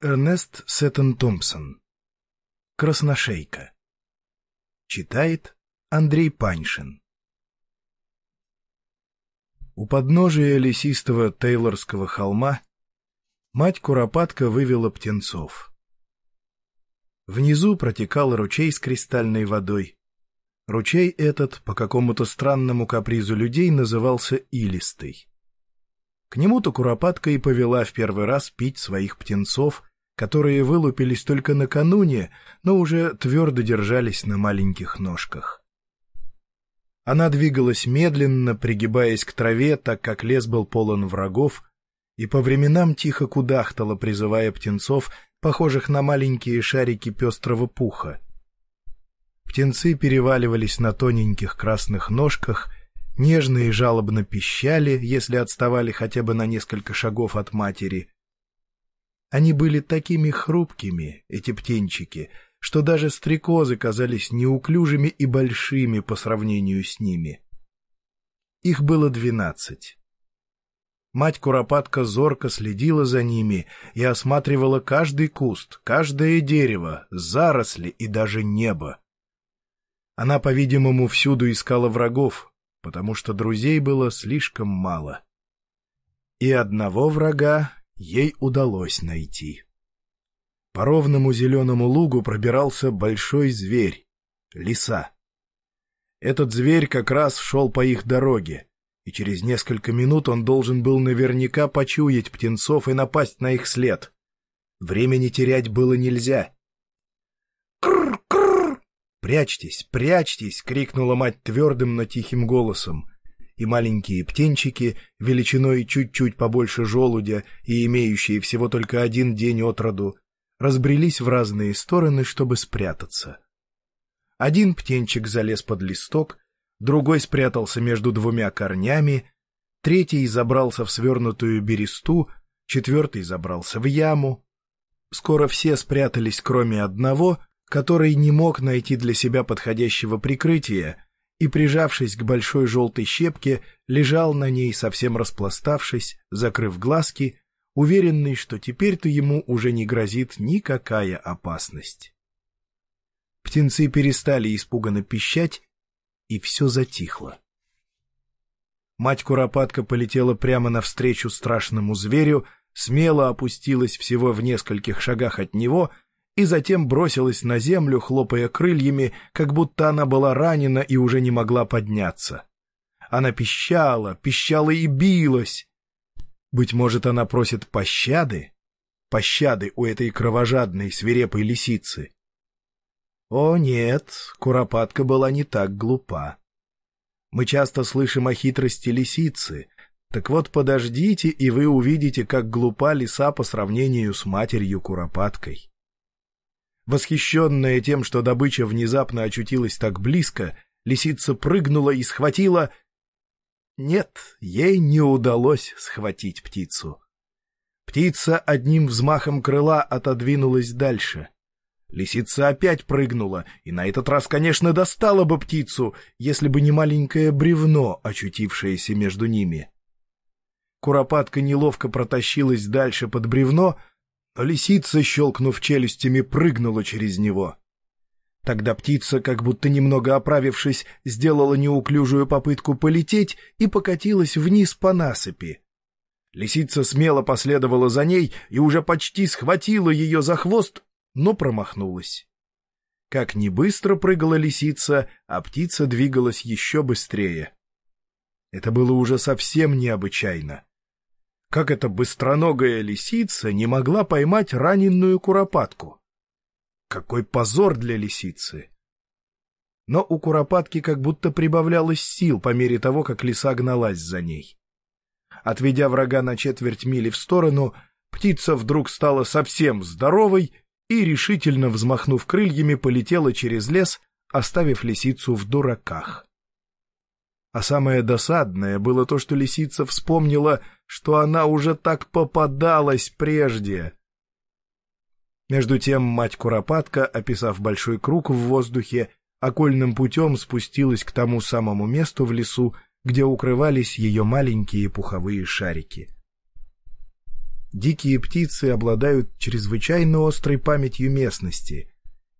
Эрнест Сеттон Томпсон. Красношейка. Читает Андрей Паньшин. У подножия лесистого Тейлорского холма мать Куропатка вывела птенцов. Внизу протекал ручей с кристальной водой. Ручей этот по какому-то странному капризу людей назывался Илистый. К нему-то Куропатка и повела в первый раз пить своих птенцов, которые вылупились только накануне, но уже твердо держались на маленьких ножках. Она двигалась медленно, пригибаясь к траве, так как лес был полон врагов, и по временам тихо кудахтала, призывая птенцов, похожих на маленькие шарики пестрого пуха. Птенцы переваливались на тоненьких красных ножках нежно и жалобно пищали, если отставали хотя бы на несколько шагов от матери. Они были такими хрупкими, эти птенчики, что даже стрекозы казались неуклюжими и большими по сравнению с ними. Их было двенадцать. Мать-куропатка зорко следила за ними и осматривала каждый куст, каждое дерево, заросли и даже небо. Она, по-видимому, всюду искала врагов, потому что друзей было слишком мало. И одного врага ей удалось найти. По ровному зеленому лугу пробирался большой зверь — лиса. Этот зверь как раз шел по их дороге, и через несколько минут он должен был наверняка почуять птенцов и напасть на их след. Времени терять было нельзя. «Прячьтесь, прячьтесь!» — крикнула мать твердым, но тихим голосом. И маленькие птенчики, величиной чуть-чуть побольше желудя и имеющие всего только один день от роду, разбрелись в разные стороны, чтобы спрятаться. Один птенчик залез под листок, другой спрятался между двумя корнями, третий забрался в свернутую бересту, четвертый забрался в яму. Скоро все спрятались, кроме одного — который не мог найти для себя подходящего прикрытия и, прижавшись к большой желтой щепке, лежал на ней, совсем распластавшись, закрыв глазки, уверенный, что теперь-то ему уже не грозит никакая опасность. Птенцы перестали испуганно пищать, и все затихло. Мать Куропатка полетела прямо навстречу страшному зверю, смело опустилась всего в нескольких шагах от него — и затем бросилась на землю, хлопая крыльями, как будто она была ранена и уже не могла подняться. Она пищала, пищала и билась. Быть может, она просит пощады? Пощады у этой кровожадной, свирепой лисицы. О, нет, Куропатка была не так глупа. Мы часто слышим о хитрости лисицы. Так вот, подождите, и вы увидите, как глупа лиса по сравнению с матерью Куропаткой. Восхищенная тем, что добыча внезапно очутилась так близко, лисица прыгнула и схватила... Нет, ей не удалось схватить птицу. Птица одним взмахом крыла отодвинулась дальше. Лисица опять прыгнула, и на этот раз, конечно, достала бы птицу, если бы не маленькое бревно, очутившееся между ними. Куропатка неловко протащилась дальше под бревно, лисица, щелкнув челюстями, прыгнула через него. Тогда птица, как будто немного оправившись, сделала неуклюжую попытку полететь и покатилась вниз по насыпи. Лисица смело последовала за ней и уже почти схватила ее за хвост, но промахнулась. Как ни быстро прыгала лисица, а птица двигалась еще быстрее. Это было уже совсем необычайно как эта быстроногая лисица не могла поймать раненую куропатку. Какой позор для лисицы! Но у куропатки как будто прибавлялось сил по мере того, как лиса гналась за ней. Отведя врага на четверть мили в сторону, птица вдруг стала совсем здоровой и, решительно взмахнув крыльями, полетела через лес, оставив лисицу в дураках. А самое досадное было то, что лисица вспомнила, что она уже так попадалась прежде. Между тем мать Куропатка, описав большой круг в воздухе, окольным путем спустилась к тому самому месту в лесу, где укрывались ее маленькие пуховые шарики. Дикие птицы обладают чрезвычайно острой памятью местности,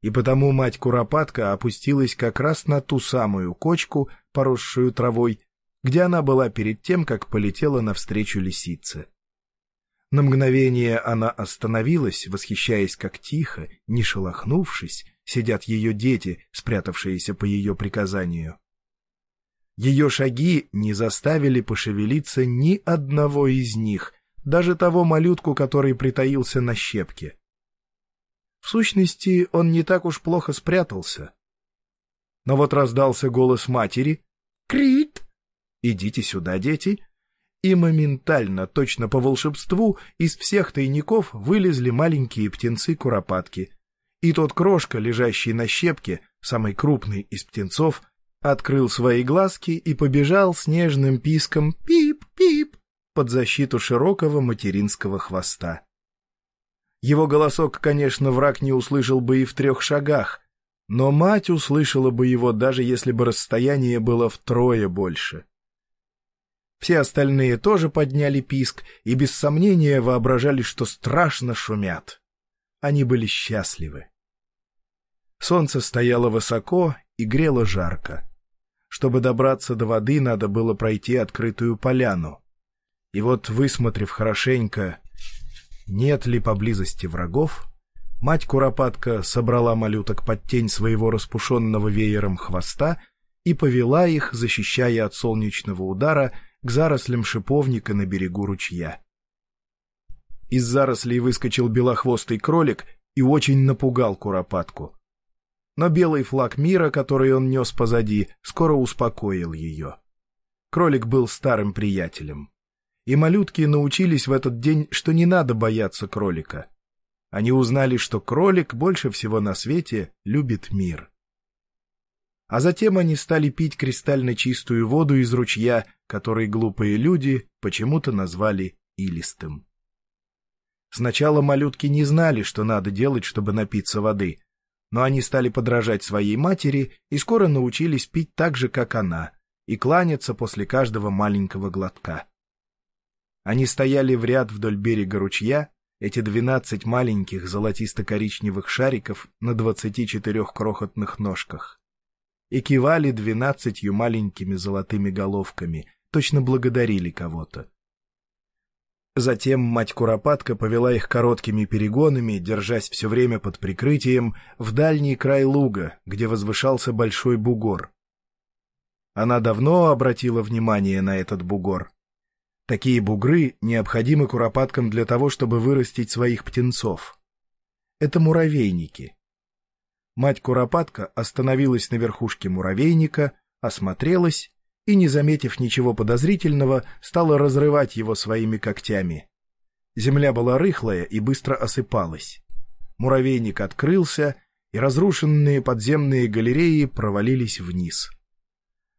и потому мать Куропатка опустилась как раз на ту самую кочку, поросшую травой, где она была перед тем, как полетела навстречу лисице. На мгновение она остановилась, восхищаясь, как тихо, не шелохнувшись, сидят ее дети, спрятавшиеся по ее приказанию. Ее шаги не заставили пошевелиться ни одного из них, даже того малютку, который притаился на щепке. В сущности, он не так уж плохо спрятался. Но вот раздался голос матери «Крит!» «Идите сюда, дети!» И моментально, точно по волшебству, из всех тайников вылезли маленькие птенцы-куропатки. И тот крошка, лежащий на щепке, самый крупный из птенцов, открыл свои глазки и побежал с нежным писком «пип-пип» под защиту широкого материнского хвоста. Его голосок, конечно, враг не услышал бы и в трех шагах, но мать услышала бы его, даже если бы расстояние было втрое больше. Все остальные тоже подняли писк и без сомнения воображали, что страшно шумят. Они были счастливы. Солнце стояло высоко и грело жарко. Чтобы добраться до воды, надо было пройти открытую поляну. И вот, высмотрев хорошенько, нет ли поблизости врагов, мать Куропатка собрала малюток под тень своего распушенного веером хвоста и повела их, защищая от солнечного удара, к зарослям шиповника на берегу ручья. Из зарослей выскочил белохвостый кролик и очень напугал Куропатку но белый флаг мира, который он нес позади, скоро успокоил ее. Кролик был старым приятелем. И малютки научились в этот день, что не надо бояться кролика. Они узнали, что кролик больше всего на свете любит мир. А затем они стали пить кристально чистую воду из ручья, который глупые люди почему-то назвали илистым. Сначала малютки не знали, что надо делать, чтобы напиться воды — но они стали подражать своей матери и скоро научились пить так же, как она, и кланяться после каждого маленького глотка. Они стояли в ряд вдоль берега ручья, эти двенадцать маленьких золотисто-коричневых шариков на двадцати четырех крохотных ножках, и кивали двенадцатью маленькими золотыми головками, точно благодарили кого-то. Затем мать Куропатка повела их короткими перегонами, держась все время под прикрытием, в дальний край луга, где возвышался большой бугор. Она давно обратила внимание на этот бугор. Такие бугры необходимы куропаткам для того, чтобы вырастить своих птенцов. Это муравейники. Мать Куропатка остановилась на верхушке муравейника, осмотрелась и, не заметив ничего подозрительного, стала разрывать его своими когтями. Земля была рыхлая и быстро осыпалась. Муравейник открылся, и разрушенные подземные галереи провалились вниз.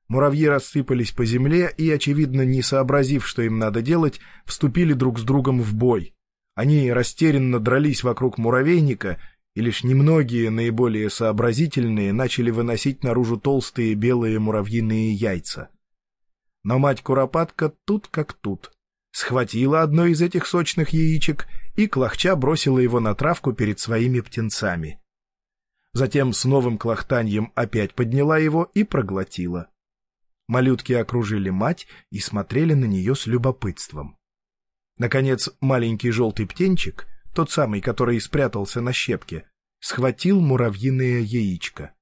Муравьи рассыпались по земле и, очевидно, не сообразив, что им надо делать, вступили друг с другом в бой. Они растерянно дрались вокруг муравейника, и лишь немногие, наиболее сообразительные, начали выносить наружу толстые белые муравьиные яйца. Но мать Куропатка тут как тут. Схватила одно из этих сочных яичек и клохча бросила его на травку перед своими птенцами. Затем с новым клохтаньем опять подняла его и проглотила. Малютки окружили мать и смотрели на нее с любопытством. Наконец, маленький желтый птенчик, тот самый, который спрятался на щепке, схватил муравьиное яичко.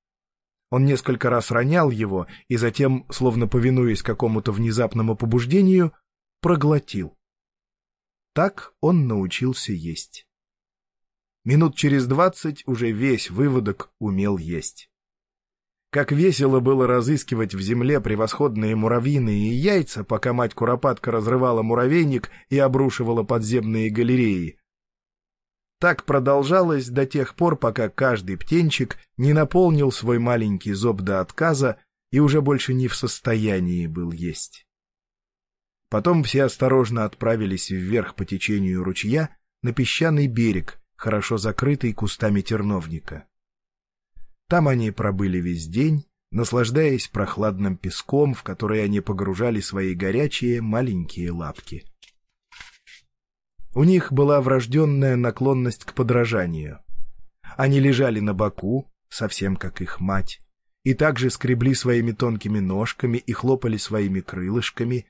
Он несколько раз ронял его и затем, словно повинуясь какому-то внезапному побуждению, проглотил. Так он научился есть. Минут через двадцать уже весь выводок умел есть. Как весело было разыскивать в земле превосходные муравьиные яйца, пока мать Куропатка разрывала муравейник и обрушивала подземные галереи, так продолжалось до тех пор, пока каждый птенчик не наполнил свой маленький зоб до отказа и уже больше не в состоянии был есть. Потом все осторожно отправились вверх по течению ручья на песчаный берег, хорошо закрытый кустами терновника. Там они пробыли весь день, наслаждаясь прохладным песком, в который они погружали свои горячие маленькие лапки. У них была врожденная наклонность к подражанию. Они лежали на боку, совсем как их мать, и также скребли своими тонкими ножками и хлопали своими крылышками.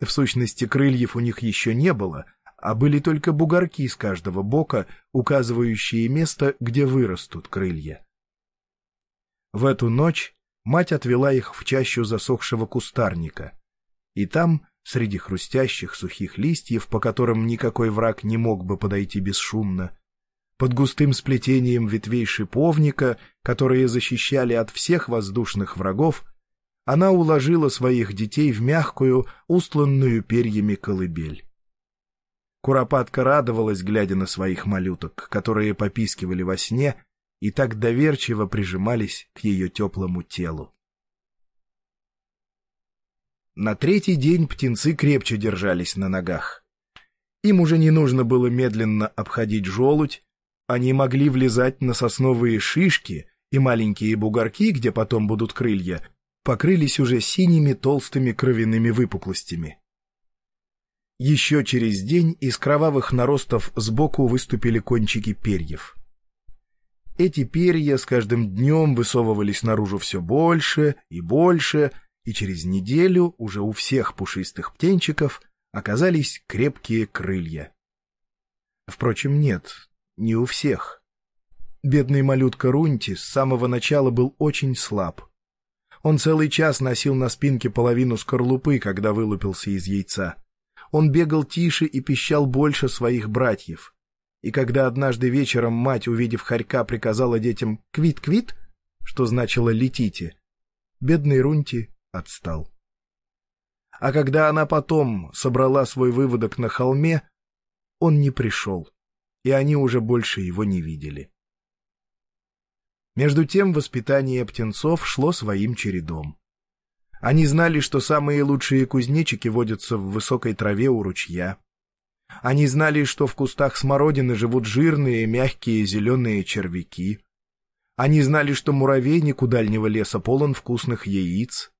В сущности, крыльев у них еще не было, а были только бугорки с каждого бока, указывающие место, где вырастут крылья. В эту ночь мать отвела их в чащу засохшего кустарника, и там, среди хрустящих сухих листьев, по которым никакой враг не мог бы подойти бесшумно, под густым сплетением ветвей шиповника, которые защищали от всех воздушных врагов, она уложила своих детей в мягкую, устланную перьями колыбель. Куропатка радовалась, глядя на своих малюток, которые попискивали во сне и так доверчиво прижимались к ее теплому телу. На третий день птенцы крепче держались на ногах. Им уже не нужно было медленно обходить желудь, они могли влезать на сосновые шишки, и маленькие бугорки, где потом будут крылья, покрылись уже синими толстыми кровяными выпуклостями. Еще через день из кровавых наростов сбоку выступили кончики перьев. Эти перья с каждым днем высовывались наружу все больше и больше, и через неделю уже у всех пушистых птенчиков оказались крепкие крылья. Впрочем, нет, не у всех. Бедный малютка Рунти с самого начала был очень слаб. Он целый час носил на спинке половину скорлупы, когда вылупился из яйца. Он бегал тише и пищал больше своих братьев. И когда однажды вечером мать, увидев хорька, приказала детям «квит-квит», что значило «летите», бедный Рунти отстал. А когда она потом собрала свой выводок на холме, он не пришел и они уже больше его не видели. Между тем воспитание птенцов шло своим чередом. Они знали, что самые лучшие кузнечики водятся в высокой траве у ручья. Они знали, что в кустах смородины живут жирные, мягкие зеленые червяки. Они знали, что муравейник у дальнего леса полон вкусных яиц.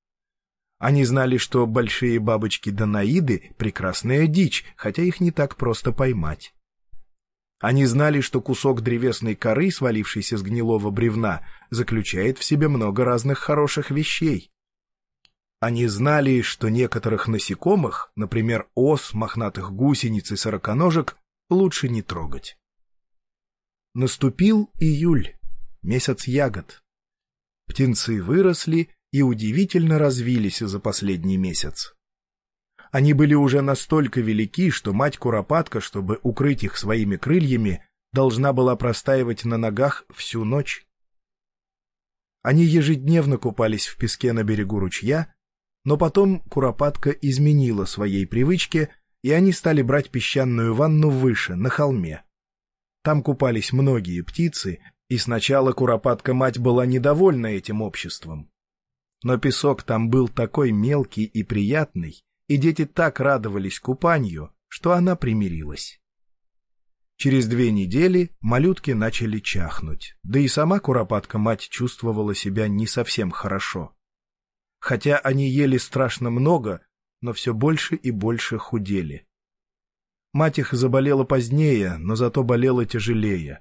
Они знали, что большие бабочки-данаиды — прекрасная дичь, хотя их не так просто поймать. Они знали, что кусок древесной коры, свалившийся с гнилого бревна, заключает в себе много разных хороших вещей. Они знали, что некоторых насекомых, например, ос, мохнатых гусениц и сороконожек, лучше не трогать. Наступил июль, месяц ягод. Птенцы выросли и удивительно развились за последний месяц. Они были уже настолько велики, что мать Куропатка, чтобы укрыть их своими крыльями, должна была простаивать на ногах всю ночь. Они ежедневно купались в песке на берегу ручья, но потом Куропатка изменила своей привычке, и они стали брать песчаную ванну выше, на холме. Там купались многие птицы, и сначала Куропатка-мать была недовольна этим обществом. Но песок там был такой мелкий и приятный, и дети так радовались купанию, что она примирилась. Через две недели малютки начали чахнуть, да и сама куропатка-мать чувствовала себя не совсем хорошо. Хотя они ели страшно много, но все больше и больше худели. Мать их заболела позднее, но зато болела тяжелее.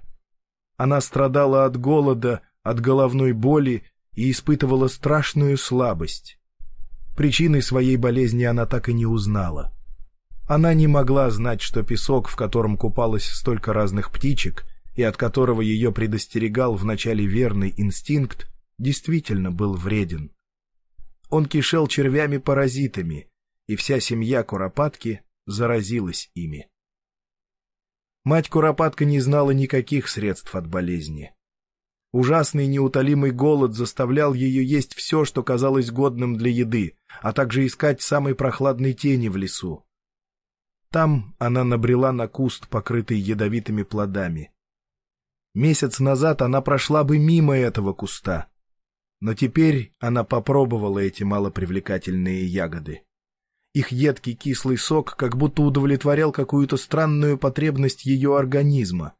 Она страдала от голода, от головной боли и испытывала страшную слабость. Причины своей болезни она так и не узнала. Она не могла знать, что песок, в котором купалось столько разных птичек, и от которого ее предостерегал вначале верный инстинкт, действительно был вреден. Он кишел червями-паразитами, и вся семья Куропатки заразилась ими. Мать Куропатка не знала никаких средств от болезни. Ужасный неутолимый голод заставлял ее есть все, что казалось годным для еды, а также искать самой прохладной тени в лесу. Там она набрела на куст, покрытый ядовитыми плодами. Месяц назад она прошла бы мимо этого куста, но теперь она попробовала эти малопривлекательные ягоды. Их едкий кислый сок как будто удовлетворял какую-то странную потребность ее организма.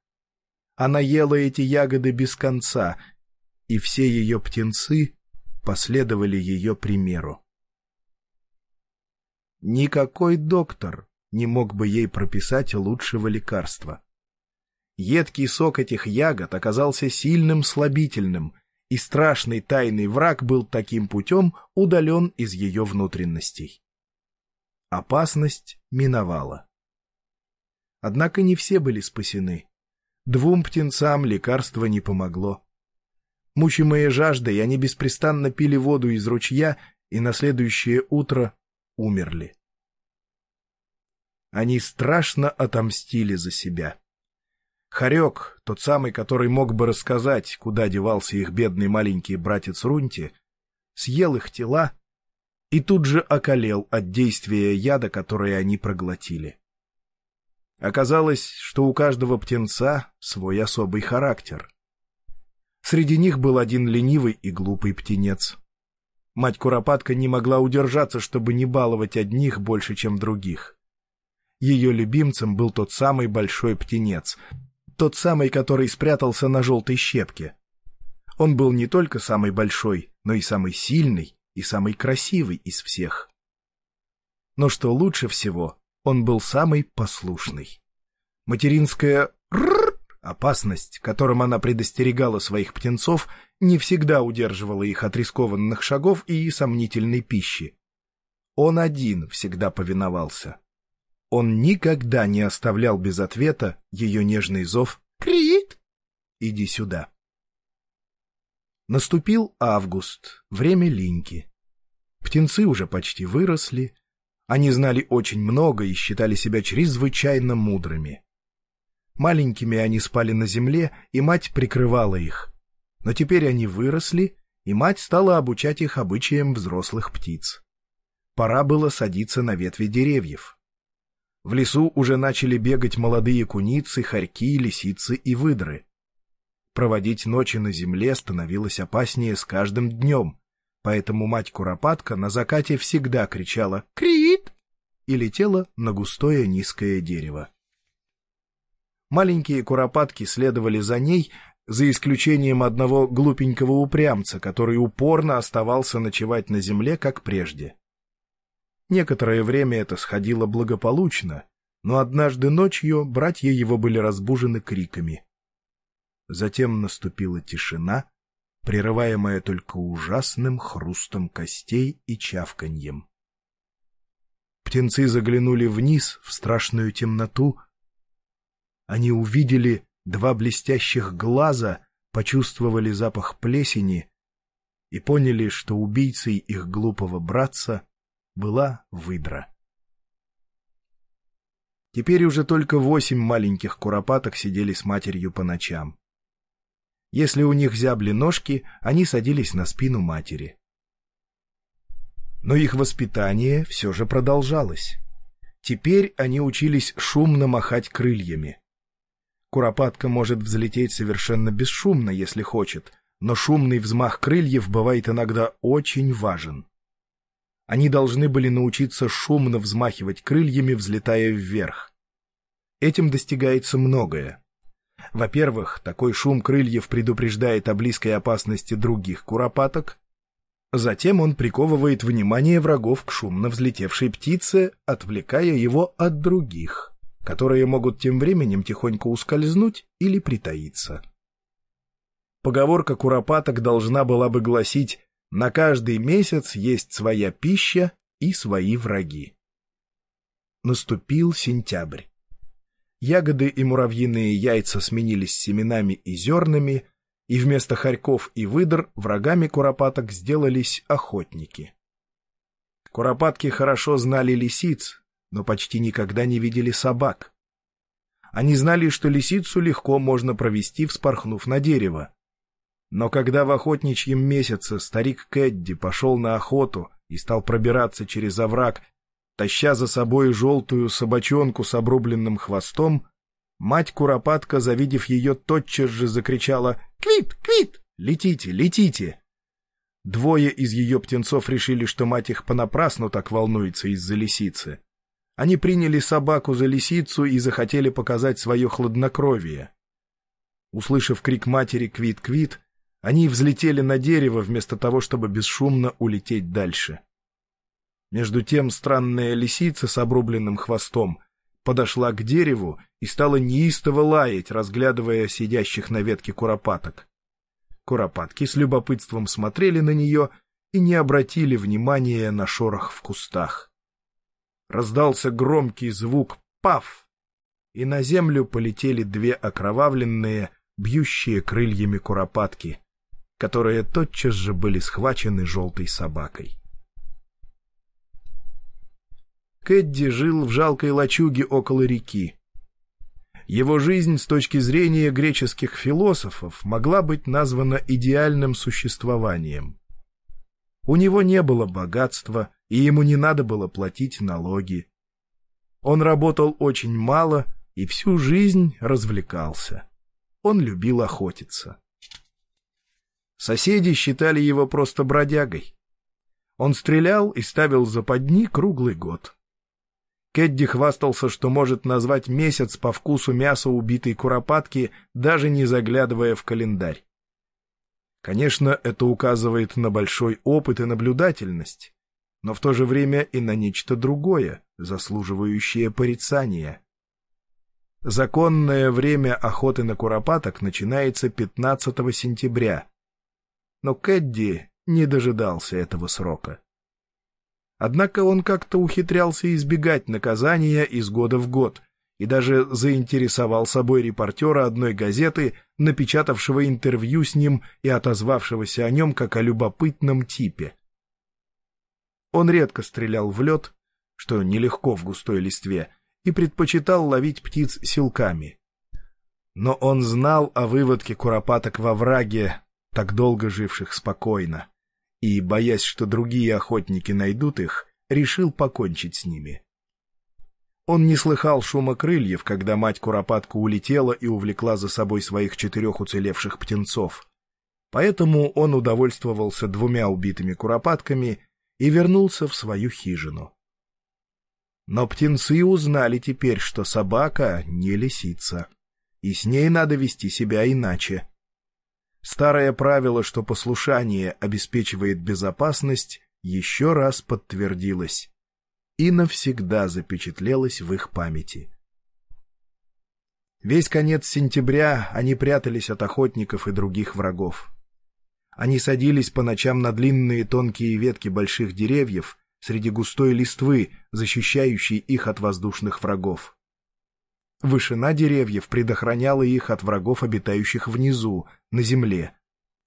Она ела эти ягоды без конца, и все ее птенцы последовали ее примеру. Никакой доктор, не мог бы ей прописать лучшего лекарства. Едкий сок этих ягод оказался сильным слабительным, и страшный тайный враг был таким путем удален из ее внутренностей. Опасность миновала. Однако не все были спасены. Двум птенцам лекарство не помогло. Мучимые жаждой, они беспрестанно пили воду из ручья и на следующее утро умерли. Они страшно отомстили за себя. Харек, тот самый, который мог бы рассказать, куда девался их бедный маленький братец Рунти, съел их тела и тут же околел от действия яда, который они проглотили. Оказалось, что у каждого птенца свой особый характер. Среди них был один ленивый и глупый птенец. Мать Куропатка не могла удержаться, чтобы не баловать одних больше, чем других. Ее любимцем был тот самый большой птенец, тот самый, который спрятался на желтой щепке. Он был не только самый большой, но и самый сильный и самый красивый из всех. Но что лучше всего, он был самый послушный. Материнская опасность, которым она предостерегала своих птенцов, не всегда удерживала их от рискованных шагов и сомнительной пищи. Он один всегда повиновался. Он никогда не оставлял без ответа ее нежный зов «Крит! Иди сюда!». Наступил август, время линьки. Птенцы уже почти выросли, они знали очень много и считали себя чрезвычайно мудрыми. Маленькими они спали на земле, и мать прикрывала их. Но теперь они выросли, и мать стала обучать их обычаям взрослых птиц. Пора было садиться на ветви деревьев. В лесу уже начали бегать молодые куницы, хорьки, лисицы и выдры. Проводить ночи на земле становилось опаснее с каждым днем, поэтому мать Куропатка на закате всегда кричала «Крит!» и летела на густое низкое дерево. Маленькие куропатки следовали за ней, за исключением одного глупенького упрямца, который упорно оставался ночевать на земле, как прежде. Некоторое время это сходило благополучно, но однажды ночью братья его были разбужены криками. Затем наступила тишина, прерываемая только ужасным хрустом костей и чавканьем. Птенцы заглянули вниз, в страшную темноту. Они увидели два блестящих глаза, почувствовали запах плесени и поняли, что убийцей их глупого братца была выдра. Теперь уже только восемь маленьких куропаток сидели с матерью по ночам. Если у них зябли ножки, они садились на спину матери. Но их воспитание все же продолжалось. Теперь они учились шумно махать крыльями. Куропатка может взлететь совершенно бесшумно, если хочет, но шумный взмах крыльев бывает иногда очень важен. Они должны были научиться шумно взмахивать крыльями, взлетая вверх. Этим достигается многое. Во-первых, такой шум крыльев предупреждает о близкой опасности других куропаток. Затем он приковывает внимание врагов к шумно взлетевшей птице, отвлекая его от других, которые могут тем временем тихонько ускользнуть или притаиться. Поговорка куропаток должна была бы гласить на каждый месяц есть своя пища и свои враги. Наступил сентябрь. Ягоды и муравьиные яйца сменились семенами и зернами, и вместо хорьков и выдр врагами куропаток сделались охотники. Куропатки хорошо знали лисиц, но почти никогда не видели собак. Они знали, что лисицу легко можно провести, вспорхнув на дерево. Но когда в охотничьем месяце старик Кэдди пошел на охоту и стал пробираться через овраг, таща за собой желтую собачонку с обрубленным хвостом, мать Куропатка, завидев ее, тотчас же закричала «Квит! Квит! Летите! Летите!» Двое из ее птенцов решили, что мать их понапрасну так волнуется из-за лисицы. Они приняли собаку за лисицу и захотели показать свое хладнокровие. Услышав крик матери «Квит-квит», они взлетели на дерево вместо того, чтобы бесшумно улететь дальше. Между тем странная лисица с обрубленным хвостом подошла к дереву и стала неистово лаять, разглядывая сидящих на ветке куропаток. Куропатки с любопытством смотрели на нее и не обратили внимания на шорох в кустах. Раздался громкий звук «паф!» и на землю полетели две окровавленные, бьющие крыльями куропатки, которые тотчас же были схвачены желтой собакой. Кэдди жил в жалкой лачуге около реки. Его жизнь с точки зрения греческих философов могла быть названа идеальным существованием. У него не было богатства, и ему не надо было платить налоги. Он работал очень мало и всю жизнь развлекался. Он любил охотиться. Соседи считали его просто бродягой. Он стрелял и ставил западни круглый год. Кэдди хвастался, что может назвать месяц по вкусу мяса убитой куропатки, даже не заглядывая в календарь. Конечно, это указывает на большой опыт и наблюдательность, но в то же время и на нечто другое, заслуживающее порицания. Законное время охоты на куропаток начинается 15 сентября, но Кэдди не дожидался этого срока. Однако он как-то ухитрялся избегать наказания из года в год и даже заинтересовал собой репортера одной газеты, напечатавшего интервью с ним и отозвавшегося о нем как о любопытном типе. Он редко стрелял в лед, что нелегко в густой листве, и предпочитал ловить птиц силками. Но он знал о выводке куропаток во враге, так долго живших спокойно и, боясь, что другие охотники найдут их, решил покончить с ними. Он не слыхал шума крыльев, когда мать Куропатка улетела и увлекла за собой своих четырех уцелевших птенцов. Поэтому он удовольствовался двумя убитыми куропатками и вернулся в свою хижину. Но птенцы узнали теперь, что собака не лисица, и с ней надо вести себя иначе. Старое правило, что послушание обеспечивает безопасность, еще раз подтвердилось и навсегда запечатлелось в их памяти. Весь конец сентября они прятались от охотников и других врагов. Они садились по ночам на длинные тонкие ветки больших деревьев среди густой листвы, защищающей их от воздушных врагов. Вышина деревьев предохраняла их от врагов, обитающих внизу, на земле.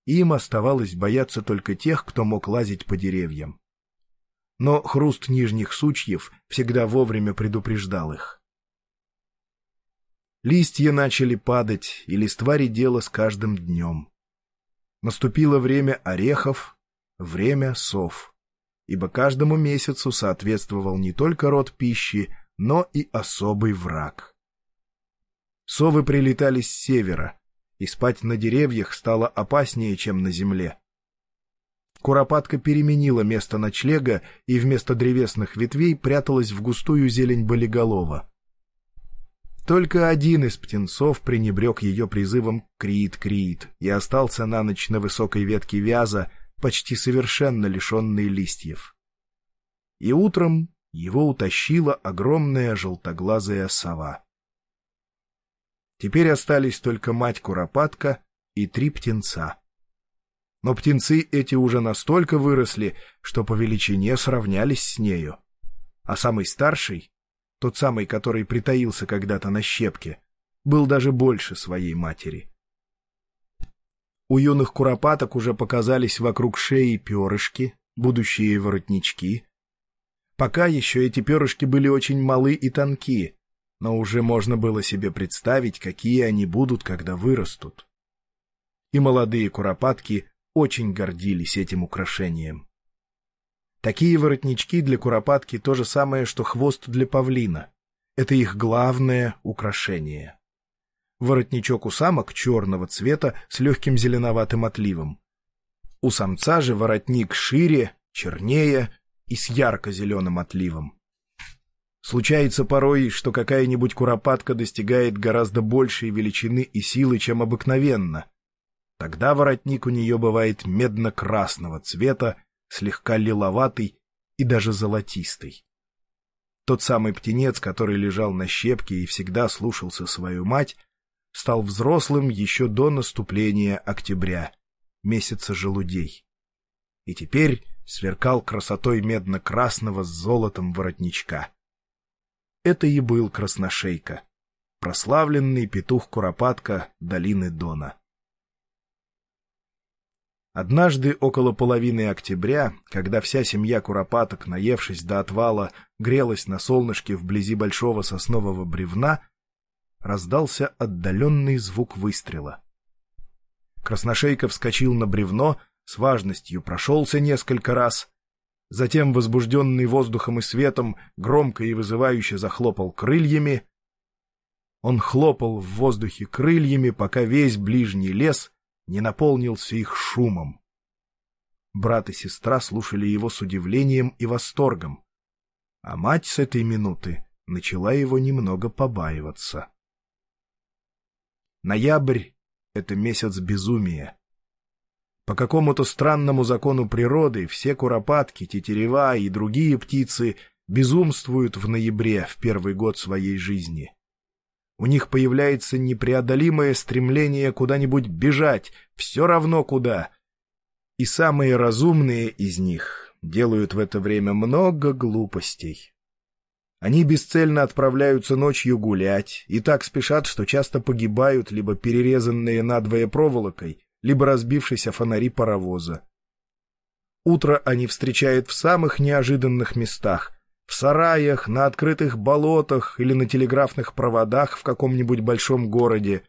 Им оставалось бояться только тех, кто мог лазить по деревьям. Но хруст нижних сучьев всегда вовремя предупреждал их. Листья начали падать, и листва редела с каждым днем. Наступило время орехов, время сов, ибо каждому месяцу соответствовал не только род пищи, но и особый враг. Совы прилетали с севера, и спать на деревьях стало опаснее, чем на земле. Куропатка переменила место ночлега и вместо древесных ветвей пряталась в густую зелень болиголова. Только один из птенцов пренебрег ее призывом «крит-крит» и остался на ночь на высокой ветке вяза, почти совершенно лишенный листьев. И утром его утащила огромная желтоглазая сова. Теперь остались только мать-куропатка и три птенца. Но птенцы эти уже настолько выросли, что по величине сравнялись с нею. А самый старший, тот самый, который притаился когда-то на щепке, был даже больше своей матери. У юных куропаток уже показались вокруг шеи перышки, будущие воротнички. Пока еще эти перышки были очень малы и тонкие, но уже можно было себе представить, какие они будут, когда вырастут. И молодые куропатки очень гордились этим украшением. Такие воротнички для куропатки то же самое, что хвост для павлина. Это их главное украшение. Воротничок у самок черного цвета с легким зеленоватым отливом. У самца же воротник шире, чернее и с ярко-зеленым отливом. Случается порой, что какая-нибудь куропатка достигает гораздо большей величины и силы, чем обыкновенно. Тогда воротник у нее бывает медно-красного цвета, слегка лиловатый и даже золотистый. Тот самый птенец, который лежал на щепке и всегда слушался свою мать, стал взрослым еще до наступления октября, месяца желудей. И теперь сверкал красотой медно-красного с золотом воротничка. Это и был красношейка, прославленный петух-куропатка долины Дона. Однажды около половины октября, когда вся семья куропаток, наевшись до отвала, грелась на солнышке вблизи большого соснового бревна, раздался отдаленный звук выстрела. Красношейка вскочил на бревно, с важностью прошелся несколько раз, затем, возбужденный воздухом и светом, громко и вызывающе захлопал крыльями. Он хлопал в воздухе крыльями, пока весь ближний лес — не наполнился их шумом. Брат и сестра слушали его с удивлением и восторгом, а мать с этой минуты начала его немного побаиваться. Ноябрь — это месяц безумия. По какому-то странному закону природы все куропатки, тетерева и другие птицы безумствуют в ноябре в первый год своей жизни. У них появляется непреодолимое стремление куда-нибудь бежать, все равно куда. И самые разумные из них делают в это время много глупостей. Они бесцельно отправляются ночью гулять и так спешат, что часто погибают либо перерезанные надвое проволокой, либо разбившись о фонари паровоза. Утро они встречают в самых неожиданных местах, в сараях, на открытых болотах или на телеграфных проводах в каком-нибудь большом городе,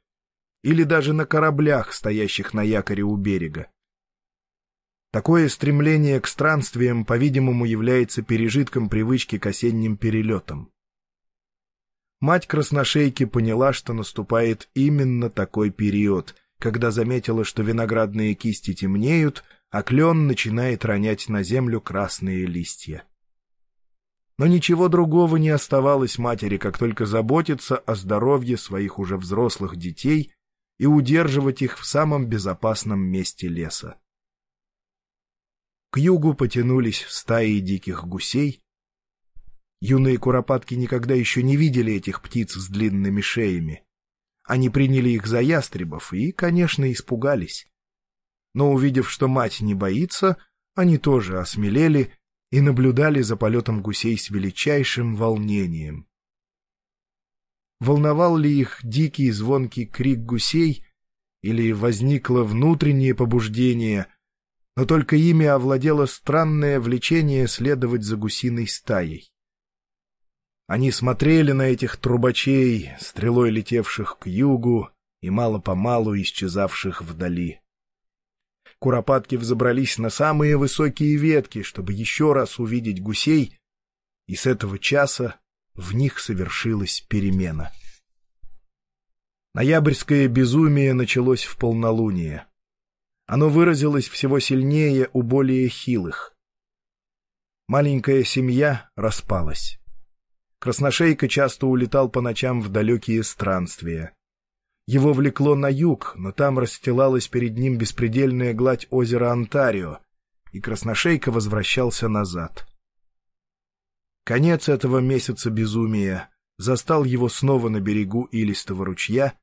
или даже на кораблях, стоящих на якоре у берега. Такое стремление к странствиям, по-видимому, является пережитком привычки к осенним перелетам. Мать красношейки поняла, что наступает именно такой период, когда заметила, что виноградные кисти темнеют, а клен начинает ронять на землю красные листья. Но ничего другого не оставалось матери, как только заботиться о здоровье своих уже взрослых детей и удерживать их в самом безопасном месте леса. К югу потянулись стаи диких гусей. Юные куропатки никогда еще не видели этих птиц с длинными шеями. Они приняли их за ястребов и, конечно, испугались. Но увидев, что мать не боится, они тоже осмелели и наблюдали за полетом гусей с величайшим волнением. Волновал ли их дикий звонкий крик гусей, или возникло внутреннее побуждение, но только ими овладело странное влечение следовать за гусиной стаей. Они смотрели на этих трубачей, стрелой летевших к югу и мало-помалу исчезавших вдали куропатки взобрались на самые высокие ветки, чтобы еще раз увидеть гусей, и с этого часа в них совершилась перемена. Ноябрьское безумие началось в полнолуние. Оно выразилось всего сильнее у более хилых. Маленькая семья распалась. Красношейка часто улетал по ночам в далекие странствия. Его влекло на юг, но там расстилалась перед ним беспредельная гладь озера Онтарио, и Красношейка возвращался назад. Конец этого месяца безумия застал его снова на берегу илистого ручья,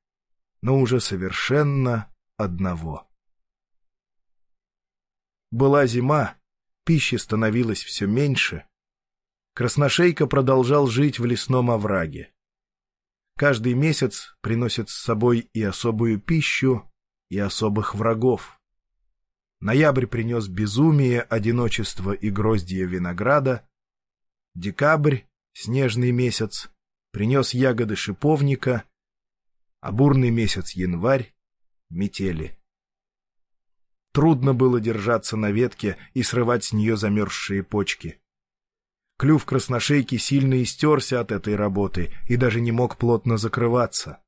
но уже совершенно одного. Была зима, пищи становилось все меньше. Красношейка продолжал жить в лесном овраге. Каждый месяц приносит с собой и особую пищу, и особых врагов. Ноябрь принес безумие, одиночество и гроздья винограда. Декабрь, снежный месяц, принес ягоды шиповника, а бурный месяц январь — метели. Трудно было держаться на ветке и срывать с нее замерзшие почки. Клюв красношейки сильно истерся от этой работы и даже не мог плотно закрываться.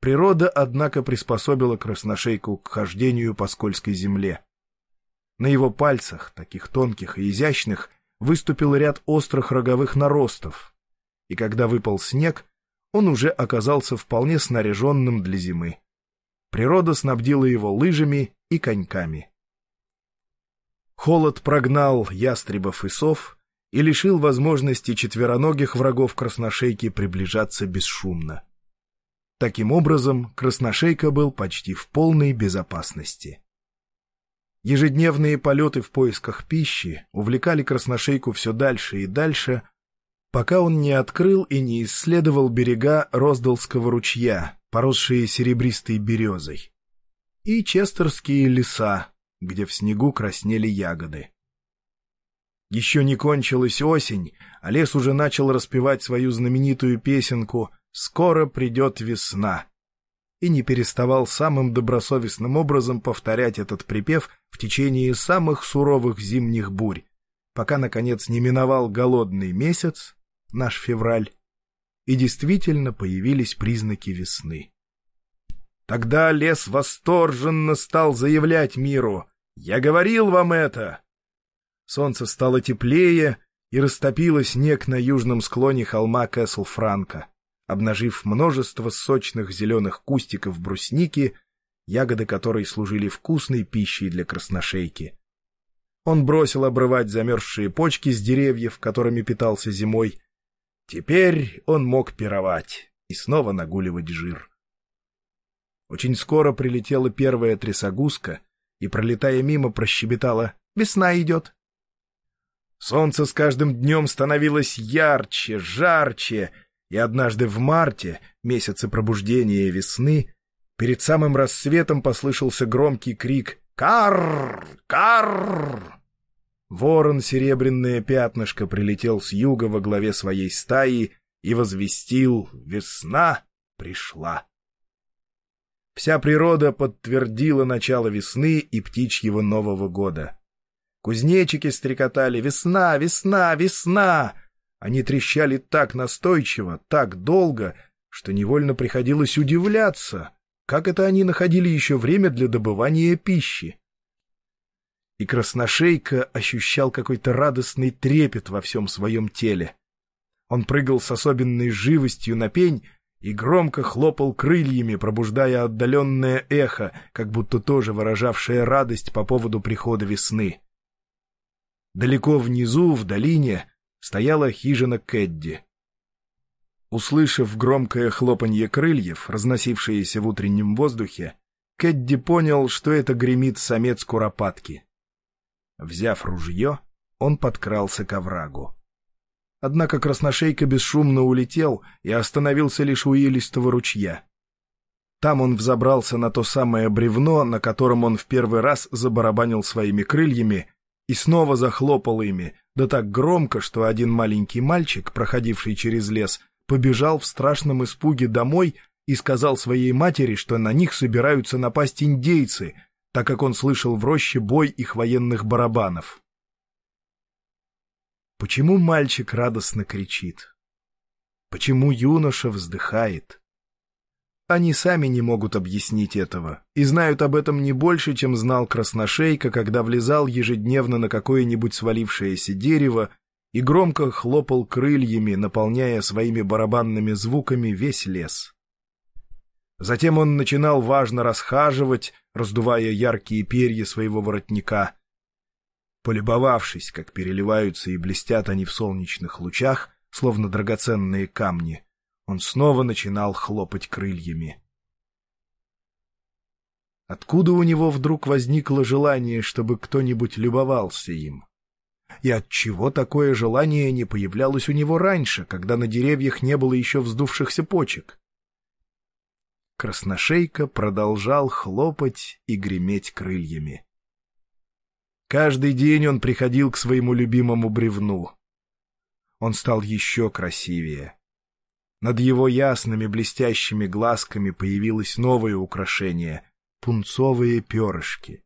Природа, однако, приспособила красношейку к хождению по скользкой земле. На его пальцах, таких тонких и изящных, выступил ряд острых роговых наростов, и когда выпал снег, он уже оказался вполне снаряженным для зимы. Природа снабдила его лыжами и коньками. Холод прогнал ястребов и сов, и лишил возможности четвероногих врагов красношейки приближаться бесшумно. Таким образом, красношейка был почти в полной безопасности. Ежедневные полеты в поисках пищи увлекали красношейку все дальше и дальше, пока он не открыл и не исследовал берега Роздалского ручья, поросшие серебристой березой, и Честерские леса, где в снегу краснели ягоды. Еще не кончилась осень, а лес уже начал распевать свою знаменитую песенку «Скоро придет весна» и не переставал самым добросовестным образом повторять этот припев в течение самых суровых зимних бурь, пока, наконец, не миновал голодный месяц, наш февраль, и действительно появились признаки весны. Тогда лес восторженно стал заявлять миру «Я говорил вам это!» Солнце стало теплее и растопило снег на южном склоне холма Кэсл-Франка обнажив множество сочных зеленых кустиков брусники, ягоды которой служили вкусной пищей для красношейки. Он бросил обрывать замерзшие почки с деревьев, которыми питался зимой. Теперь он мог пировать и снова нагуливать жир. Очень скоро прилетела первая трясогузка и, пролетая мимо, прощебетала «Весна идет». Солнце с каждым днем становилось ярче, жарче, и однажды в марте, месяце пробуждения весны, перед самым рассветом послышался громкий крик «Карр! Карр!». Ворон серебряное пятнышко прилетел с юга во главе своей стаи и возвестил «Весна пришла». Вся природа подтвердила начало весны и птичьего Нового года. Кузнечики стрекотали «Весна! Весна! Весна!» Они трещали так настойчиво, так долго, что невольно приходилось удивляться, как это они находили еще время для добывания пищи. И Красношейка ощущал какой-то радостный трепет во всем своем теле. Он прыгал с особенной живостью на пень и громко хлопал крыльями, пробуждая отдаленное эхо, как будто тоже выражавшее радость по поводу прихода весны. Далеко внизу, в долине, стояла хижина Кэдди. Услышав громкое хлопанье крыльев, разносившееся в утреннем воздухе, Кэдди понял, что это гремит самец куропатки. Взяв ружье, он подкрался к оврагу. Однако красношейка бесшумно улетел и остановился лишь у илистого ручья. Там он взобрался на то самое бревно, на котором он в первый раз забарабанил своими крыльями, и снова захлопал ими, да так громко, что один маленький мальчик, проходивший через лес, побежал в страшном испуге домой и сказал своей матери, что на них собираются напасть индейцы, так как он слышал в роще бой их военных барабанов. Почему мальчик радостно кричит? Почему юноша вздыхает? Они сами не могут объяснить этого и знают об этом не больше, чем знал Красношейка, когда влезал ежедневно на какое-нибудь свалившееся дерево и громко хлопал крыльями, наполняя своими барабанными звуками весь лес. Затем он начинал важно расхаживать, раздувая яркие перья своего воротника. Полюбовавшись, как переливаются и блестят они в солнечных лучах, словно драгоценные камни, он снова начинал хлопать крыльями. Откуда у него вдруг возникло желание, чтобы кто-нибудь любовался им? И от чего такое желание не появлялось у него раньше, когда на деревьях не было еще вздувшихся почек? Красношейка продолжал хлопать и греметь крыльями. Каждый день он приходил к своему любимому бревну. Он стал еще красивее. Над его ясными блестящими глазками появилось новое украшение — пунцовые перышки.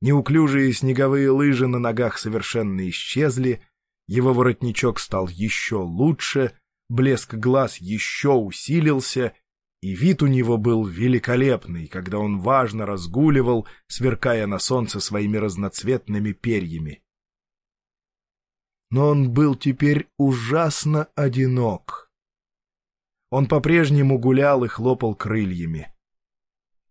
Неуклюжие снеговые лыжи на ногах совершенно исчезли, его воротничок стал еще лучше, блеск глаз еще усилился, и вид у него был великолепный, когда он важно разгуливал, сверкая на солнце своими разноцветными перьями. Но он был теперь ужасно одинок — он по-прежнему гулял и хлопал крыльями.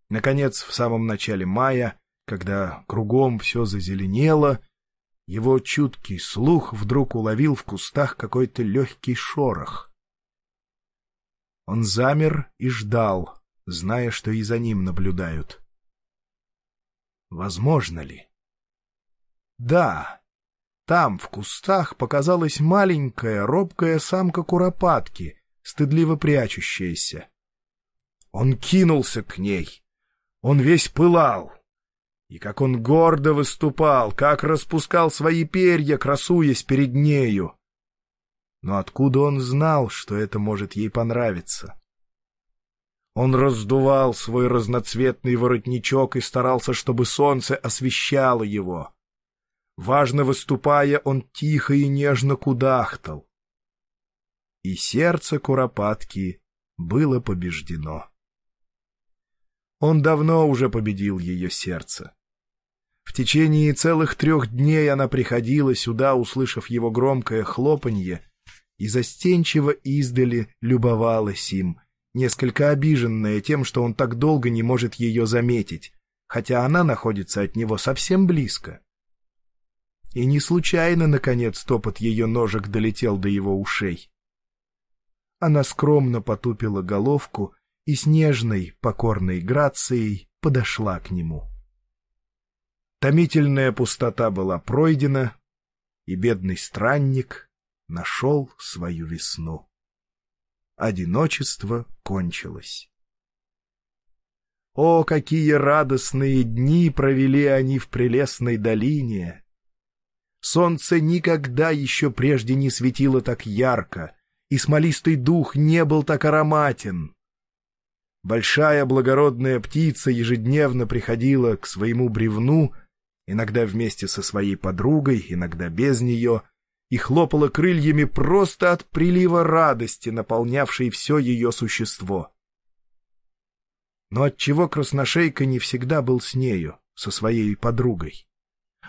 Наконец, в самом начале мая, когда кругом все зазеленело, его чуткий слух вдруг уловил в кустах какой-то легкий шорох. Он замер и ждал, зная, что и за ним наблюдают. Возможно ли? Да, там, в кустах, показалась маленькая, робкая самка куропатки, стыдливо прячущаяся. Он кинулся к ней. Он весь пылал. И как он гордо выступал, как распускал свои перья, красуясь перед нею. Но откуда он знал, что это может ей понравиться? Он раздувал свой разноцветный воротничок и старался, чтобы солнце освещало его. Важно выступая, он тихо и нежно кудахтал. И сердце Куропатки было побеждено. Он давно уже победил ее сердце. В течение целых трех дней она приходила сюда, услышав его громкое хлопанье, и застенчиво издали любовалась им, несколько обиженная тем, что он так долго не может ее заметить, хотя она находится от него совсем близко. И не случайно, наконец, топот ее ножек долетел до его ушей. Она скромно потупила головку и с нежной, покорной грацией подошла к нему. Томительная пустота была пройдена, и бедный странник нашел свою весну. Одиночество кончилось. О, какие радостные дни провели они в прелестной долине! Солнце никогда еще прежде не светило так ярко, и смолистый дух не был так ароматен. Большая благородная птица ежедневно приходила к своему бревну, иногда вместе со своей подругой, иногда без нее — и хлопала крыльями просто от прилива радости, наполнявшей все ее существо. Но отчего красношейка не всегда был с нею, со своей подругой?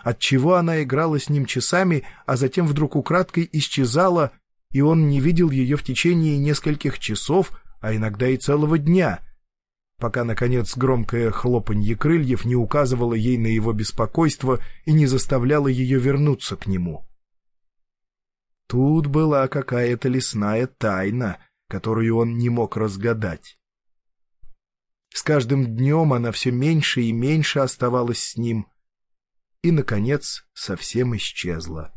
Отчего она играла с ним часами, а затем вдруг украдкой исчезала, и он не видел ее в течение нескольких часов, а иногда и целого дня, пока, наконец, громкое хлопанье крыльев не указывало ей на его беспокойство и не заставляло ее вернуться к нему. Тут была какая-то лесная тайна, которую он не мог разгадать. С каждым днем она все меньше и меньше оставалась с ним и, наконец, совсем исчезла.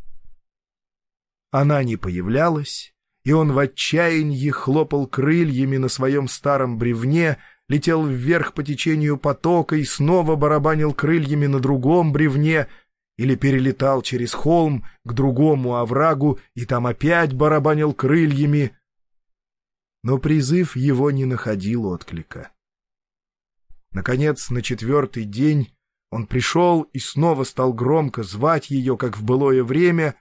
Она не появлялась, и он в отчаянии хлопал крыльями на своем старом бревне, летел вверх по течению потока и снова барабанил крыльями на другом бревне — или перелетал через холм к другому оврагу и там опять барабанил крыльями. Но призыв его не находил отклика. Наконец, на четвертый день он пришел и снова стал громко звать ее, как в былое время,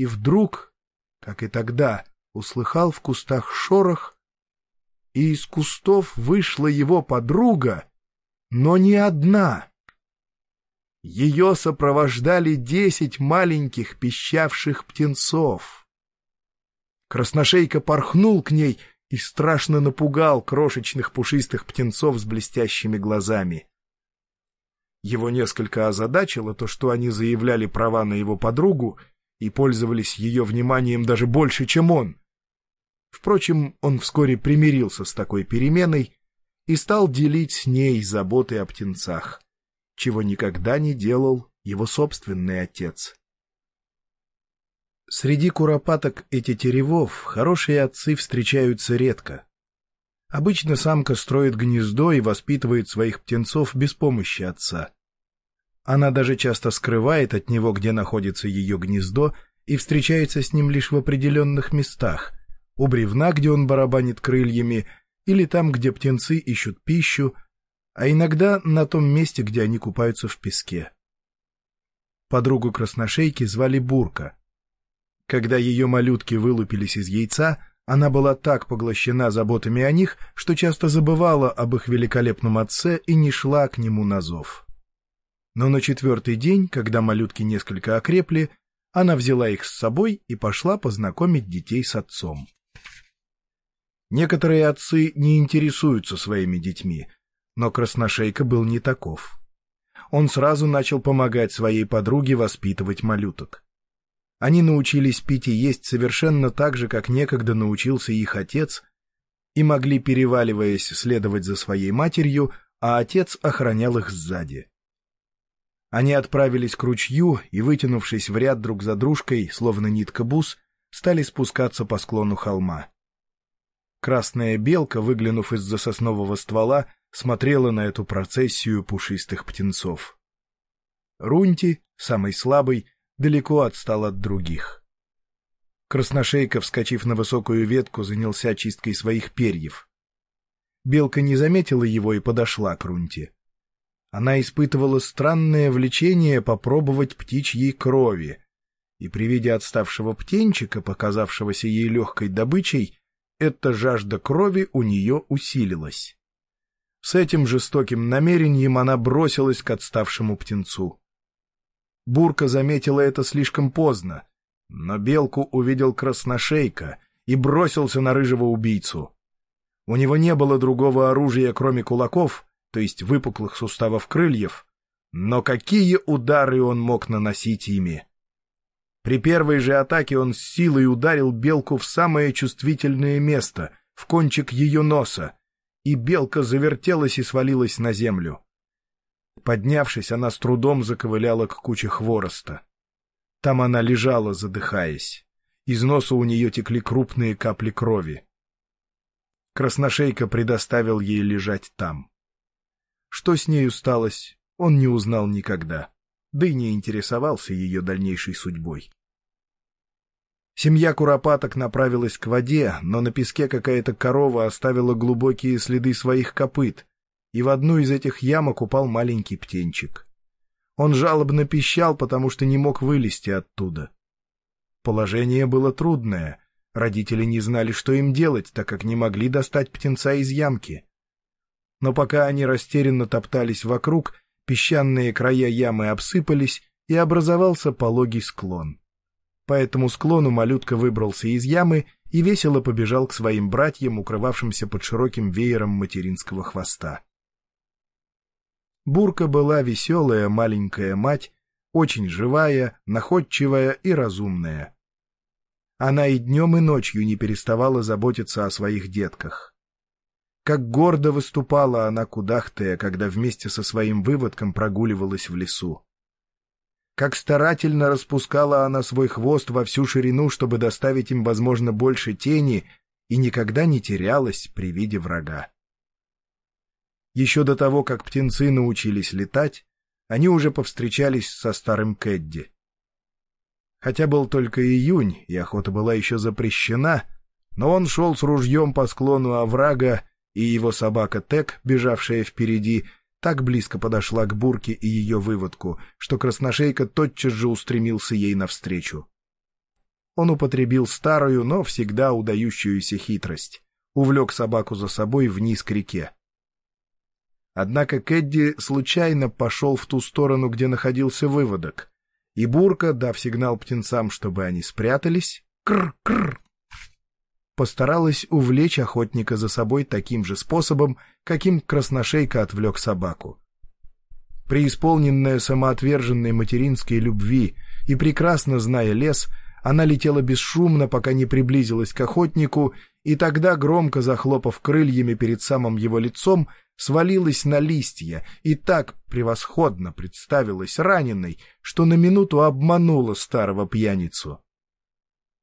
и вдруг, как и тогда, услыхал в кустах шорох, и из кустов вышла его подруга, но не одна — ее сопровождали десять маленьких пищавших птенцов. Красношейка порхнул к ней и страшно напугал крошечных пушистых птенцов с блестящими глазами. Его несколько озадачило то, что они заявляли права на его подругу и пользовались ее вниманием даже больше, чем он. Впрочем, он вскоре примирился с такой переменой и стал делить с ней заботы о птенцах чего никогда не делал его собственный отец. Среди куропаток и тетеревов хорошие отцы встречаются редко. Обычно самка строит гнездо и воспитывает своих птенцов без помощи отца. Она даже часто скрывает от него, где находится ее гнездо, и встречается с ним лишь в определенных местах, у бревна, где он барабанит крыльями, или там, где птенцы ищут пищу, а иногда на том месте, где они купаются в песке. Подругу красношейки звали Бурка. Когда ее малютки вылупились из яйца, она была так поглощена заботами о них, что часто забывала об их великолепном отце и не шла к нему на зов. Но на четвертый день, когда малютки несколько окрепли, она взяла их с собой и пошла познакомить детей с отцом. Некоторые отцы не интересуются своими детьми, но Красношейка был не таков. он сразу начал помогать своей подруге воспитывать малюток. Они научились пить и есть совершенно так же, как некогда научился их отец, и могли, переваливаясь, следовать за своей матерью, а отец охранял их сзади. Они отправились к ручью и, вытянувшись в ряд друг за дружкой, словно нитка бус, стали спускаться по склону холма. Красная белка, выглянув из-за соснового ствола, смотрела на эту процессию пушистых птенцов. Рунти, самый слабый, далеко отстал от других. Красношейка, вскочив на высокую ветку, занялся чисткой своих перьев. Белка не заметила его и подошла к Рунти. Она испытывала странное влечение попробовать птичьей крови, и при виде отставшего птенчика, показавшегося ей легкой добычей, эта жажда крови у нее усилилась. С этим жестоким намерением она бросилась к отставшему птенцу. Бурка заметила это слишком поздно, но белку увидел красношейка и бросился на рыжего убийцу. У него не было другого оружия, кроме кулаков, то есть выпуклых суставов крыльев, но какие удары он мог наносить ими! При первой же атаке он с силой ударил белку в самое чувствительное место, в кончик ее носа, и белка завертелась и свалилась на землю. Поднявшись, она с трудом заковыляла к куче хвороста. Там она лежала, задыхаясь. Из носа у нее текли крупные капли крови. Красношейка предоставил ей лежать там. Что с нею сталось, он не узнал никогда, да и не интересовался ее дальнейшей судьбой. Семья куропаток направилась к воде, но на песке какая-то корова оставила глубокие следы своих копыт, и в одну из этих ямок упал маленький птенчик. Он жалобно пищал, потому что не мог вылезти оттуда. Положение было трудное. Родители не знали, что им делать, так как не могли достать птенца из ямки. Но пока они растерянно топтались вокруг, песчаные края ямы обсыпались, и образовался пологий склон. По этому склону малютка выбрался из ямы и весело побежал к своим братьям, укрывавшимся под широким веером материнского хвоста. Бурка была веселая маленькая мать, очень живая, находчивая и разумная. Она и днем, и ночью не переставала заботиться о своих детках. Как гордо выступала она кудахтая, когда вместе со своим выводком прогуливалась в лесу. Как старательно распускала она свой хвост во всю ширину, чтобы доставить им, возможно, больше тени, и никогда не терялась при виде врага. Еще до того, как птенцы научились летать, они уже повстречались со старым Кэдди. Хотя был только июнь, и охота была еще запрещена, но он шел с ружьем по склону оврага и его собака Тек, бежавшая впереди, так близко подошла к бурке и ее выводку, что красношейка тотчас же устремился ей навстречу. Он употребил старую, но всегда удающуюся хитрость. Увлек собаку за собой вниз к реке. Однако Кэдди случайно пошел в ту сторону, где находился выводок, и Бурка, дав сигнал птенцам, чтобы они спрятались, кр-кр, постаралась увлечь охотника за собой таким же способом, каким красношейка отвлек собаку. Преисполненная самоотверженной материнской любви и прекрасно зная лес, она летела бесшумно, пока не приблизилась к охотнику, и тогда, громко захлопав крыльями перед самым его лицом, свалилась на листья и так превосходно представилась раненой, что на минуту обманула старого пьяницу.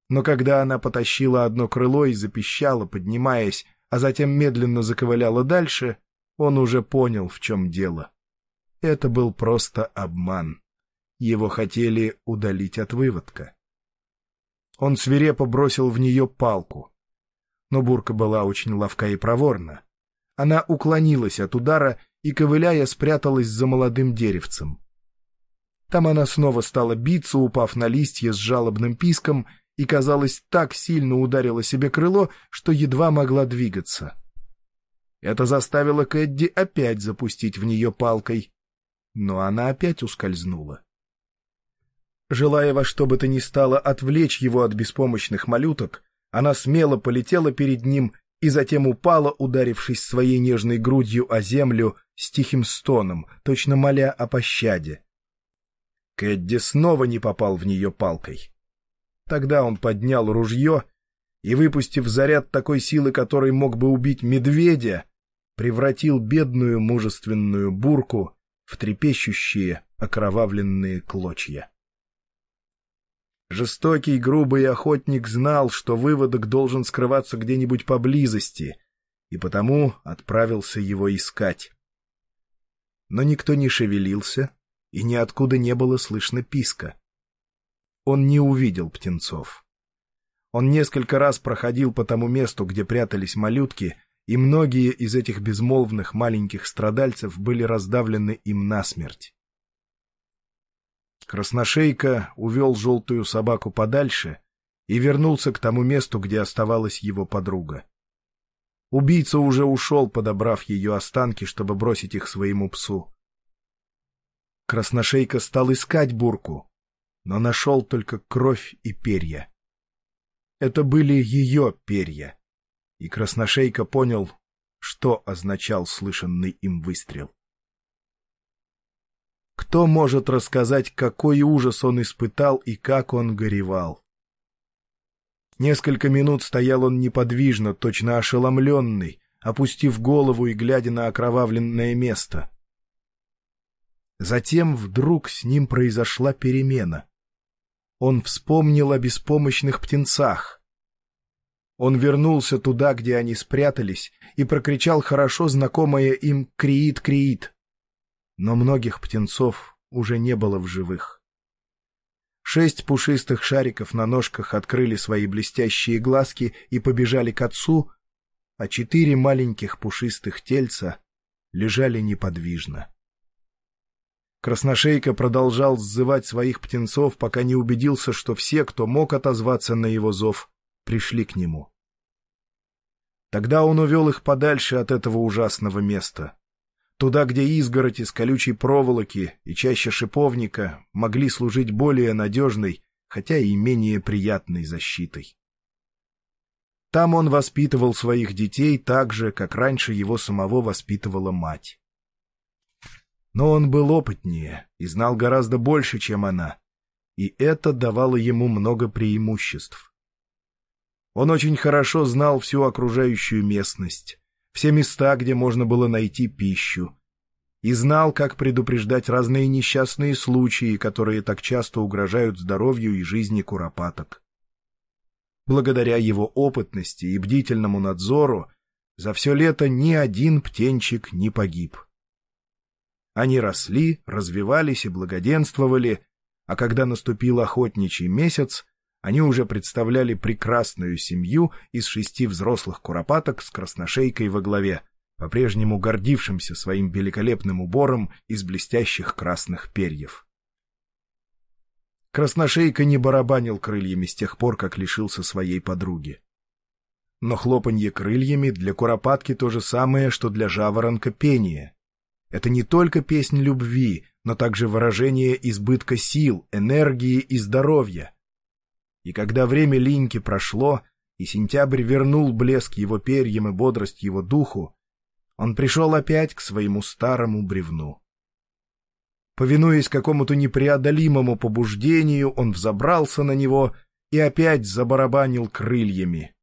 Но когда она потащила одно крыло и запищала, поднимаясь, а затем медленно заковыляла дальше, он уже понял, в чем дело. Это был просто обман. Его хотели удалить от выводка. Он свирепо бросил в нее палку. Но бурка была очень ловка и проворна. Она уклонилась от удара и, ковыляя, спряталась за молодым деревцем. Там она снова стала биться, упав на листья с жалобным писком, и, казалось, так сильно ударила себе крыло, что едва могла двигаться. Это заставило Кэдди опять запустить в нее палкой, но она опять ускользнула. Желая во что бы то ни стало отвлечь его от беспомощных малюток, она смело полетела перед ним и затем упала, ударившись своей нежной грудью о землю с тихим стоном, точно моля о пощаде. Кэдди снова не попал в нее палкой. Тогда он поднял ружье и, выпустив заряд такой силы, который мог бы убить медведя, превратил бедную мужественную бурку в трепещущие окровавленные клочья. Жестокий, грубый охотник знал, что выводок должен скрываться где-нибудь поблизости, и потому отправился его искать. Но никто не шевелился, и ниоткуда не было слышно писка. Он не увидел птенцов. Он несколько раз проходил по тому месту, где прятались малютки, и многие из этих безмолвных маленьких страдальцев были раздавлены им насмерть. Красношейка увел желтую собаку подальше и вернулся к тому месту, где оставалась его подруга. Убийца уже ушел, подобрав ее останки, чтобы бросить их своему псу. Красношейка стал искать бурку, но нашел только кровь и перья. Это были ее перья, и Красношейка понял, что означал слышанный им выстрел. Кто может рассказать, какой ужас он испытал и как он горевал? Несколько минут стоял он неподвижно, точно ошеломленный, опустив голову и глядя на окровавленное место. Затем вдруг с ним произошла перемена. Он вспомнил о беспомощных птенцах. Он вернулся туда, где они спрятались, и прокричал хорошо знакомое им «Криит-криит!» но многих птенцов уже не было в живых. Шесть пушистых шариков на ножках открыли свои блестящие глазки и побежали к отцу, а четыре маленьких пушистых тельца лежали неподвижно. Красношейка продолжал сзывать своих птенцов, пока не убедился, что все, кто мог отозваться на его зов, пришли к нему. Тогда он увел их подальше от этого ужасного места. Туда, где изгородь из колючей проволоки и чаще шиповника могли служить более надежной, хотя и менее приятной защитой. Там он воспитывал своих детей так же, как раньше его самого воспитывала мать. Но он был опытнее и знал гораздо больше, чем она, и это давало ему много преимуществ. Он очень хорошо знал всю окружающую местность, все места, где можно было найти пищу, и знал, как предупреждать разные несчастные случаи, которые так часто угрожают здоровью и жизни куропаток. Благодаря его опытности и бдительному надзору за все лето ни один птенчик не погиб. Они росли, развивались и благоденствовали, а когда наступил охотничий месяц, они уже представляли прекрасную семью из шести взрослых куропаток с красношейкой во главе, по-прежнему гордившимся своим великолепным убором из блестящих красных перьев. Красношейка не барабанил крыльями с тех пор, как лишился своей подруги. Но хлопанье крыльями для куропатки то же самое, что для жаворонка пение. Это не только песнь любви, но также выражение избытка сил, энергии и здоровья — и когда время Линьки прошло, и сентябрь вернул блеск его перьям и бодрость его духу, он пришел опять к своему старому бревну. Повинуясь какому-то непреодолимому побуждению, он взобрался на него и опять забарабанил крыльями.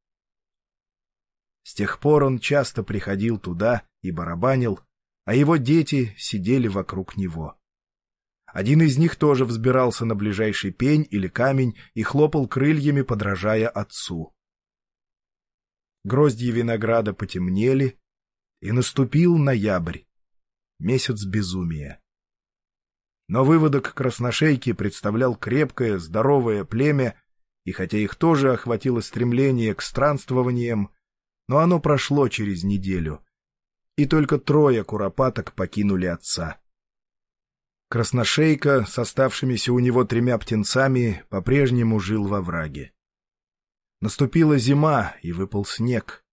С тех пор он часто приходил туда и барабанил, а его дети сидели вокруг него. Один из них тоже взбирался на ближайший пень или камень и хлопал крыльями, подражая отцу. Гроздья винограда потемнели, и наступил ноябрь, месяц безумия. Но выводок красношейки представлял крепкое, здоровое племя, и хотя их тоже охватило стремление к странствованиям, но оно прошло через неделю, и только трое куропаток покинули отца. Красношейка с оставшимися у него тремя птенцами по-прежнему жил во враге. Наступила зима, и выпал снег.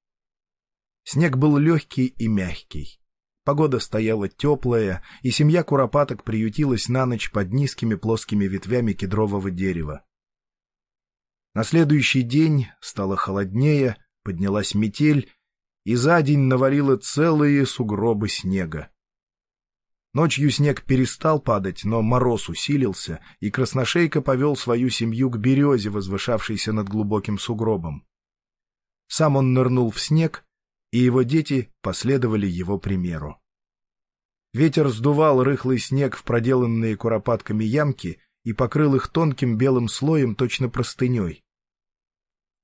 Снег был легкий и мягкий. Погода стояла теплая, и семья куропаток приютилась на ночь под низкими плоскими ветвями кедрового дерева. На следующий день стало холоднее, поднялась метель, и за день навалило целые сугробы снега. Ночью снег перестал падать, но мороз усилился, и Красношейка повел свою семью к березе, возвышавшейся над глубоким сугробом. Сам он нырнул в снег, и его дети последовали его примеру. Ветер сдувал рыхлый снег в проделанные куропатками ямки и покрыл их тонким белым слоем, точно простыней.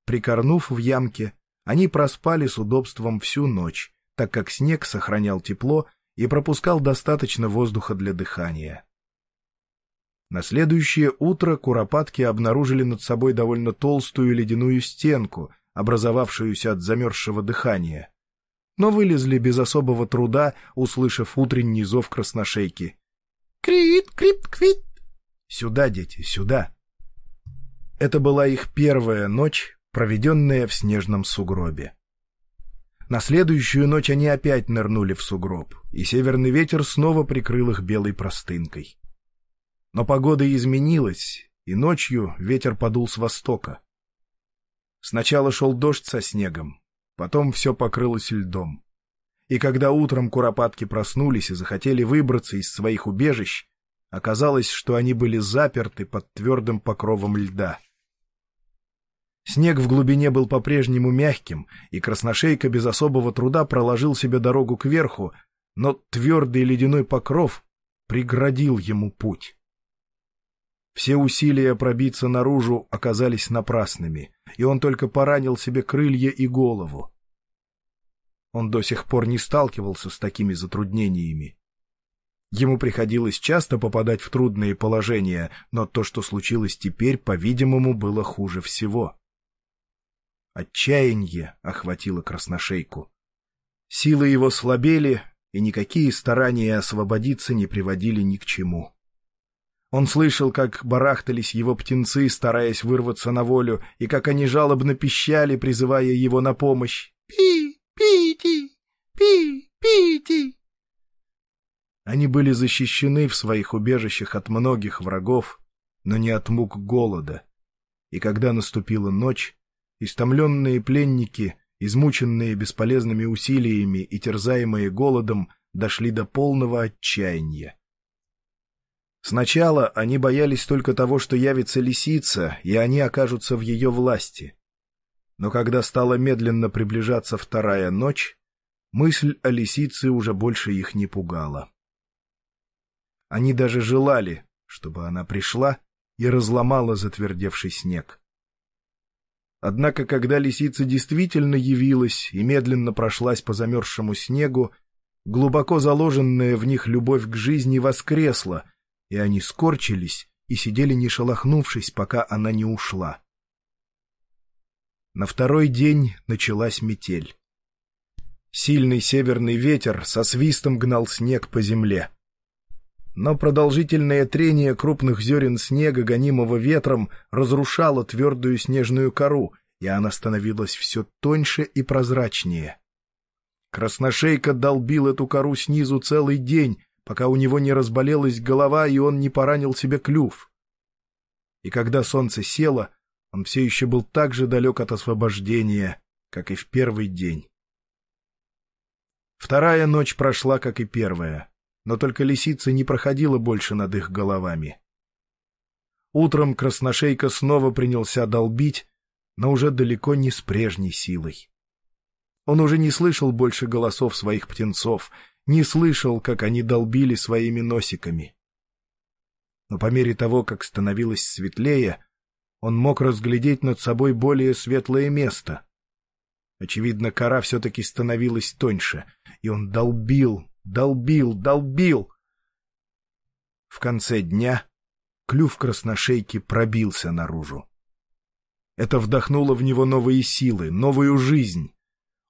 Прикорнув в ямке, они проспали с удобством всю ночь, так как снег сохранял тепло и пропускал достаточно воздуха для дыхания. На следующее утро куропатки обнаружили над собой довольно толстую ледяную стенку, образовавшуюся от замерзшего дыхания. Но вылезли без особого труда, услышав утренний зов красношейки. «Крит, крит, квит!» «Сюда, дети, сюда!» Это была их первая ночь, проведенная в снежном сугробе. На следующую ночь они опять нырнули в сугроб, и северный ветер снова прикрыл их белой простынкой. Но погода изменилась, и ночью ветер подул с востока. Сначала шел дождь со снегом, потом все покрылось льдом. И когда утром куропатки проснулись и захотели выбраться из своих убежищ, оказалось, что они были заперты под твердым покровом льда. Снег в глубине был по-прежнему мягким, и красношейка без особого труда проложил себе дорогу кверху, но твердый ледяной покров преградил ему путь. Все усилия пробиться наружу оказались напрасными, и он только поранил себе крылья и голову. Он до сих пор не сталкивался с такими затруднениями. Ему приходилось часто попадать в трудные положения, но то, что случилось теперь, по-видимому, было хуже всего. Отчаяние охватило красношейку. Силы его слабели, и никакие старания освободиться не приводили ни к чему. Он слышал, как барахтались его птенцы, стараясь вырваться на волю, и как они жалобно пищали, призывая его на помощь. «Пи! Пити! Пи! Пити!» Они были защищены в своих убежищах от многих врагов, но не от мук голода. И когда наступила ночь, Истомленные пленники, измученные бесполезными усилиями и терзаемые голодом, дошли до полного отчаяния. Сначала они боялись только того, что явится лисица, и они окажутся в ее власти. Но когда стала медленно приближаться вторая ночь, мысль о лисице уже больше их не пугала. Они даже желали, чтобы она пришла и разломала затвердевший снег. Однако, когда лисица действительно явилась и медленно прошлась по замерзшему снегу, глубоко заложенная в них любовь к жизни воскресла, и они скорчились и сидели не шелохнувшись, пока она не ушла. На второй день началась метель. Сильный северный ветер со свистом гнал снег по земле но продолжительное трение крупных зерен снега, гонимого ветром, разрушало твердую снежную кору, и она становилась все тоньше и прозрачнее. Красношейка долбил эту кору снизу целый день, пока у него не разболелась голова и он не поранил себе клюв. И когда солнце село, он все еще был так же далек от освобождения, как и в первый день. Вторая ночь прошла, как и первая но только лисица не проходила больше над их головами. Утром красношейка снова принялся долбить, но уже далеко не с прежней силой. Он уже не слышал больше голосов своих птенцов, не слышал, как они долбили своими носиками. Но по мере того, как становилось светлее, он мог разглядеть над собой более светлое место. Очевидно, кора все-таки становилась тоньше, и он долбил, долбил, долбил. В конце дня клюв красношейки пробился наружу. Это вдохнуло в него новые силы, новую жизнь.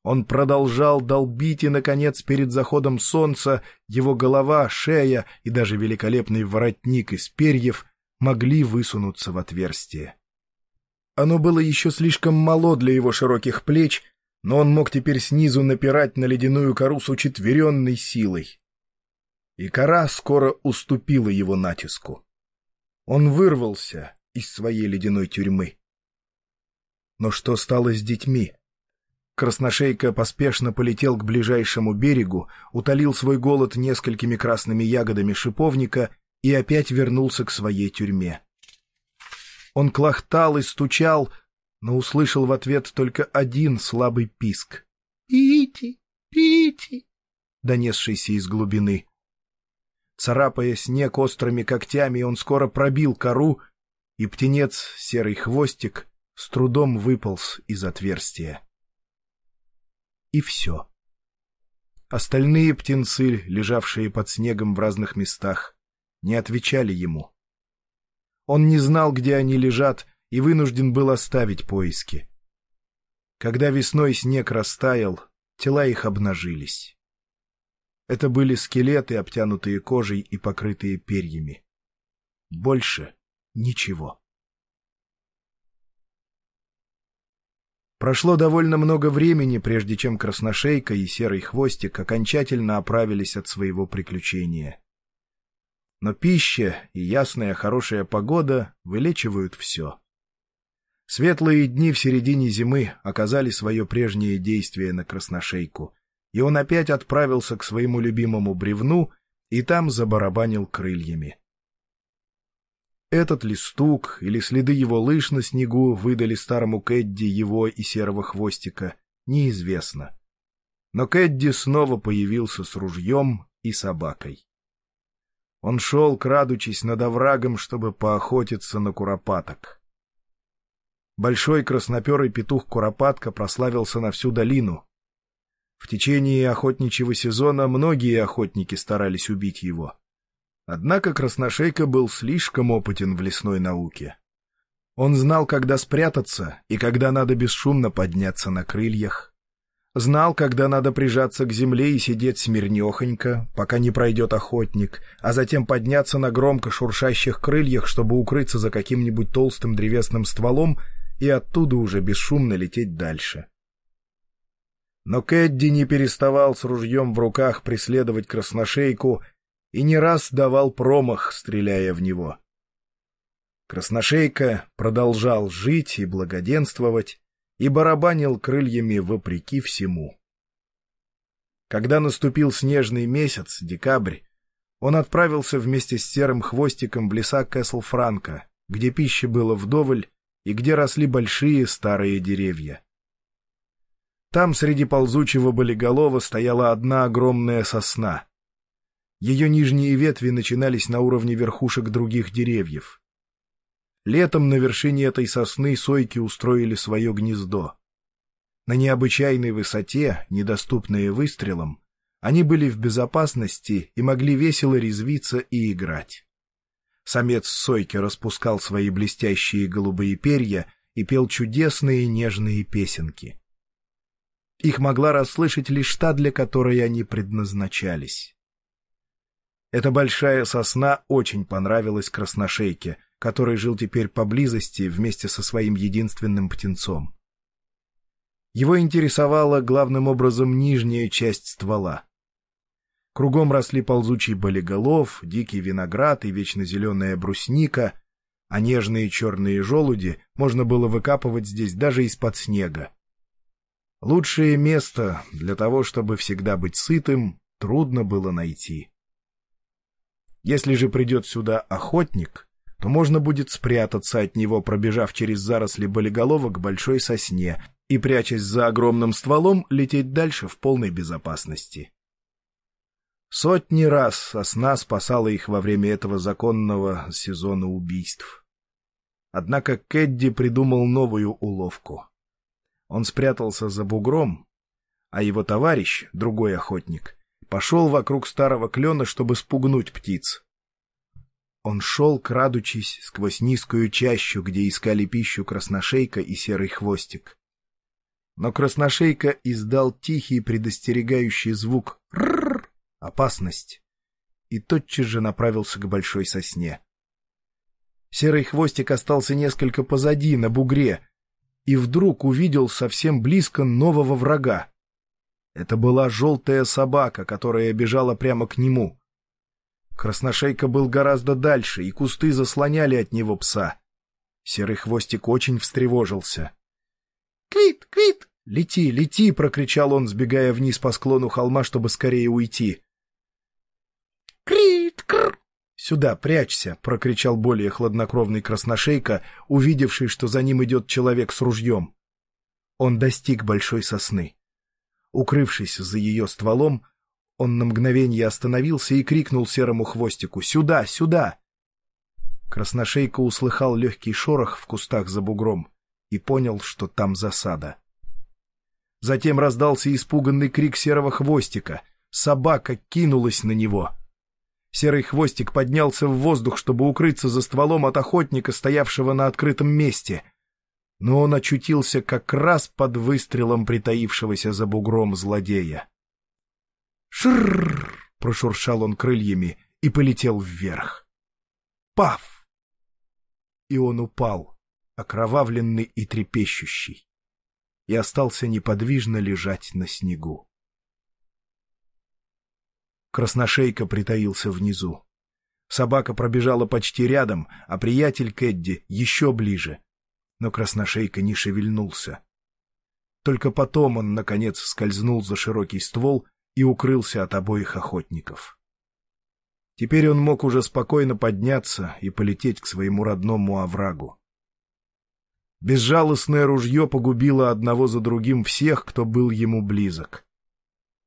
Он продолжал долбить, и, наконец, перед заходом солнца его голова, шея и даже великолепный воротник из перьев могли высунуться в отверстие. Оно было еще слишком мало для его широких плеч, но он мог теперь снизу напирать на ледяную кору с учетверенной силой. И кора скоро уступила его натиску. Он вырвался из своей ледяной тюрьмы. Но что стало с детьми? Красношейка поспешно полетел к ближайшему берегу, утолил свой голод несколькими красными ягодами шиповника и опять вернулся к своей тюрьме. Он клохтал и стучал, но услышал в ответ только один слабый писк. «Пити! Пити!» донесшийся из глубины. Царапая снег острыми когтями, он скоро пробил кору, и птенец, серый хвостик, с трудом выполз из отверстия. И все. Остальные птенцы, лежавшие под снегом в разных местах, не отвечали ему. Он не знал, где они лежат, и вынужден был оставить поиски. Когда весной снег растаял, тела их обнажились. Это были скелеты, обтянутые кожей и покрытые перьями. Больше ничего. Прошло довольно много времени, прежде чем Красношейка и Серый Хвостик окончательно оправились от своего приключения. Но пища и ясная хорошая погода вылечивают все. Светлые дни в середине зимы оказали свое прежнее действие на Красношейку, и он опять отправился к своему любимому бревну и там забарабанил крыльями. Этот листук или следы его лыж на снегу выдали старому Кэдди его и серого хвостика, неизвестно. Но Кэдди снова появился с ружьем и собакой. Он шел, крадучись над оврагом, чтобы поохотиться на куропаток. Большой красноперый петух Куропатка прославился на всю долину. В течение охотничьего сезона многие охотники старались убить его. Однако Красношейка был слишком опытен в лесной науке. Он знал, когда спрятаться и когда надо бесшумно подняться на крыльях. Знал, когда надо прижаться к земле и сидеть смирнехонько, пока не пройдет охотник, а затем подняться на громко шуршащих крыльях, чтобы укрыться за каким-нибудь толстым древесным стволом и оттуда уже бесшумно лететь дальше. Но Кэдди не переставал с ружьем в руках преследовать красношейку и не раз давал промах, стреляя в него. Красношейка продолжал жить и благоденствовать, и барабанил крыльями вопреки всему. Когда наступил снежный месяц, декабрь, он отправился вместе с серым хвостиком в леса Кэсл-Франка, где пищи было вдоволь и где росли большие старые деревья. Там среди ползучего болиголова стояла одна огромная сосна. Ее нижние ветви начинались на уровне верхушек других деревьев. Летом на вершине этой сосны сойки устроили свое гнездо. На необычайной высоте, недоступные выстрелам, они были в безопасности и могли весело резвиться и играть. Самец сойки распускал свои блестящие голубые перья и пел чудесные нежные песенки. Их могла расслышать лишь та, для которой они предназначались. Эта большая сосна очень понравилась красношейке, который жил теперь поблизости вместе со своим единственным птенцом. Его интересовала главным образом нижняя часть ствола. Кругом росли ползучий болиголов, дикий виноград и вечно зеленая брусника, а нежные черные желуди можно было выкапывать здесь даже из-под снега. Лучшее место для того, чтобы всегда быть сытым, трудно было найти. Если же придет сюда охотник, то можно будет спрятаться от него, пробежав через заросли болиголова к большой сосне и, прячась за огромным стволом, лететь дальше в полной безопасности. Сотни раз сосна спасала их во время этого законного сезона убийств. Однако Кэдди придумал новую уловку. Он спрятался за бугром, а его товарищ, другой охотник, пошел вокруг старого клена, чтобы спугнуть птиц. Он шел, крадучись, сквозь низкую чащу, где искали пищу красношейка и серый хвостик. Но красношейка издал тихий предостерегающий звук «Рррр!» — опасность, и тотчас же направился к большой сосне. Серый хвостик остался несколько позади, на бугре, и вдруг увидел совсем близко нового врага. Это была желтая собака, которая бежала прямо к нему. Красношейка был гораздо дальше, и кусты заслоняли от него пса. Серый хвостик очень встревожился. — Квит, Квит! «Лети, лети!» — прокричал он, сбегая вниз по склону холма, чтобы скорее уйти. «Крит! Кр!» «Сюда, прячься!» — прокричал более хладнокровный красношейка, увидевший, что за ним идет человек с ружьем. Он достиг большой сосны. Укрывшись за ее стволом, он на мгновение остановился и крикнул серому хвостику «Сюда! Сюда!» Красношейка услыхал легкий шорох в кустах за бугром и понял, что там засада. Затем раздался испуганный крик серого хвостика. Собака кинулась на него. Серый хвостик поднялся в воздух, чтобы укрыться за стволом от охотника, стоявшего на открытом месте. Но он очутился как раз под выстрелом притаившегося за бугром злодея. «Шрррр!» — прошуршал он крыльями и полетел вверх. «Паф!» И он упал, окровавленный и трепещущий и остался неподвижно лежать на снегу. Красношейка притаился внизу. Собака пробежала почти рядом, а приятель Кэдди еще ближе. Но Красношейка не шевельнулся. Только потом он, наконец, скользнул за широкий ствол и укрылся от обоих охотников. Теперь он мог уже спокойно подняться и полететь к своему родному оврагу. Безжалостное ружье погубило одного за другим всех, кто был ему близок.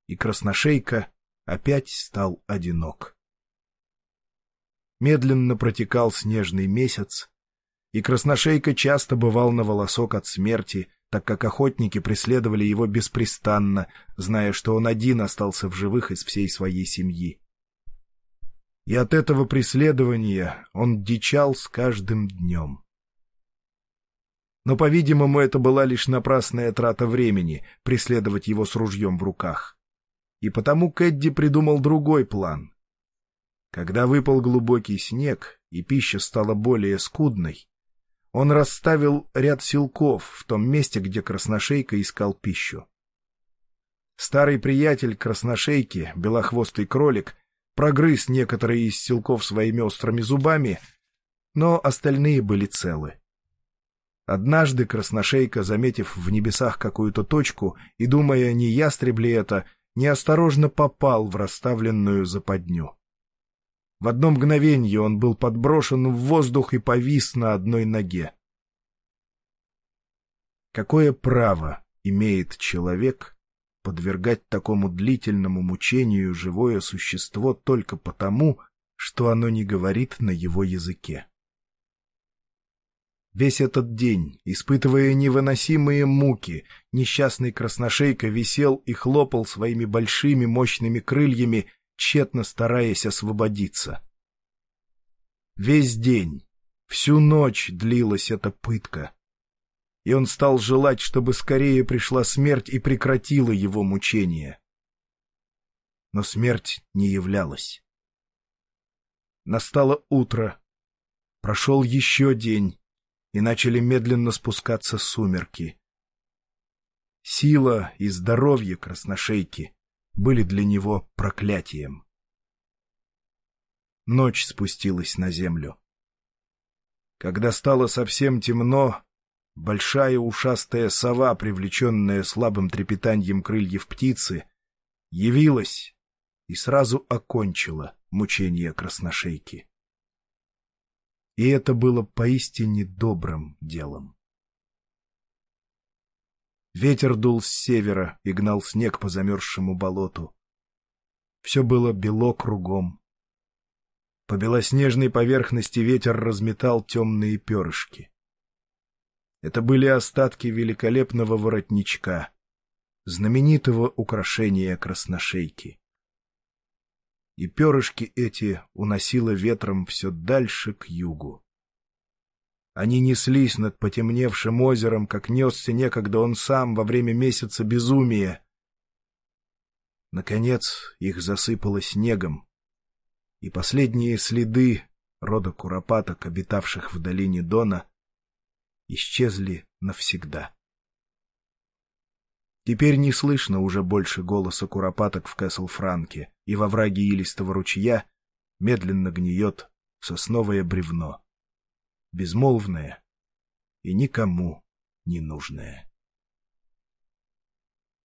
И Красношейка опять стал одинок. Медленно протекал снежный месяц, и Красношейка часто бывал на волосок от смерти, так как охотники преследовали его беспрестанно, зная, что он один остался в живых из всей своей семьи. И от этого преследования он дичал с каждым днем. Но, по-видимому, это была лишь напрасная трата времени — преследовать его с ружьем в руках. И потому Кэдди придумал другой план. Когда выпал глубокий снег, и пища стала более скудной, он расставил ряд силков в том месте, где красношейка искал пищу. Старый приятель красношейки, белохвостый кролик, прогрыз некоторые из силков своими острыми зубами, но остальные были целы. Однажды красношейка, заметив в небесах какую-то точку и думая, не ястреб ли это, неосторожно попал в расставленную западню. В одно мгновение он был подброшен в воздух и повис на одной ноге. Какое право имеет человек подвергать такому длительному мучению живое существо только потому, что оно не говорит на его языке? Весь этот день, испытывая невыносимые муки, несчастный красношейка висел и хлопал своими большими мощными крыльями, тщетно стараясь освободиться. Весь день, всю ночь длилась эта пытка, и он стал желать, чтобы скорее пришла смерть и прекратила его мучения. Но смерть не являлась. Настало утро, прошел еще день, и начали медленно спускаться сумерки. Сила и здоровье красношейки были для него проклятием. Ночь спустилась на землю. Когда стало совсем темно, большая ушастая сова, привлеченная слабым трепетанием крыльев птицы, явилась и сразу окончила мучение красношейки и это было поистине добрым делом. Ветер дул с севера и гнал снег по замерзшему болоту. Все было бело кругом. По белоснежной поверхности ветер разметал темные перышки. Это были остатки великолепного воротничка, знаменитого украшения красношейки и перышки эти уносило ветром все дальше к югу. Они неслись над потемневшим озером, как несся некогда он сам во время месяца безумия. Наконец их засыпало снегом, и последние следы рода куропаток, обитавших в долине Дона, исчезли навсегда. Теперь не слышно уже больше голоса куропаток в Кэсл-Франке, и во враге илистого ручья медленно гниет сосновое бревно, безмолвное и никому не нужное.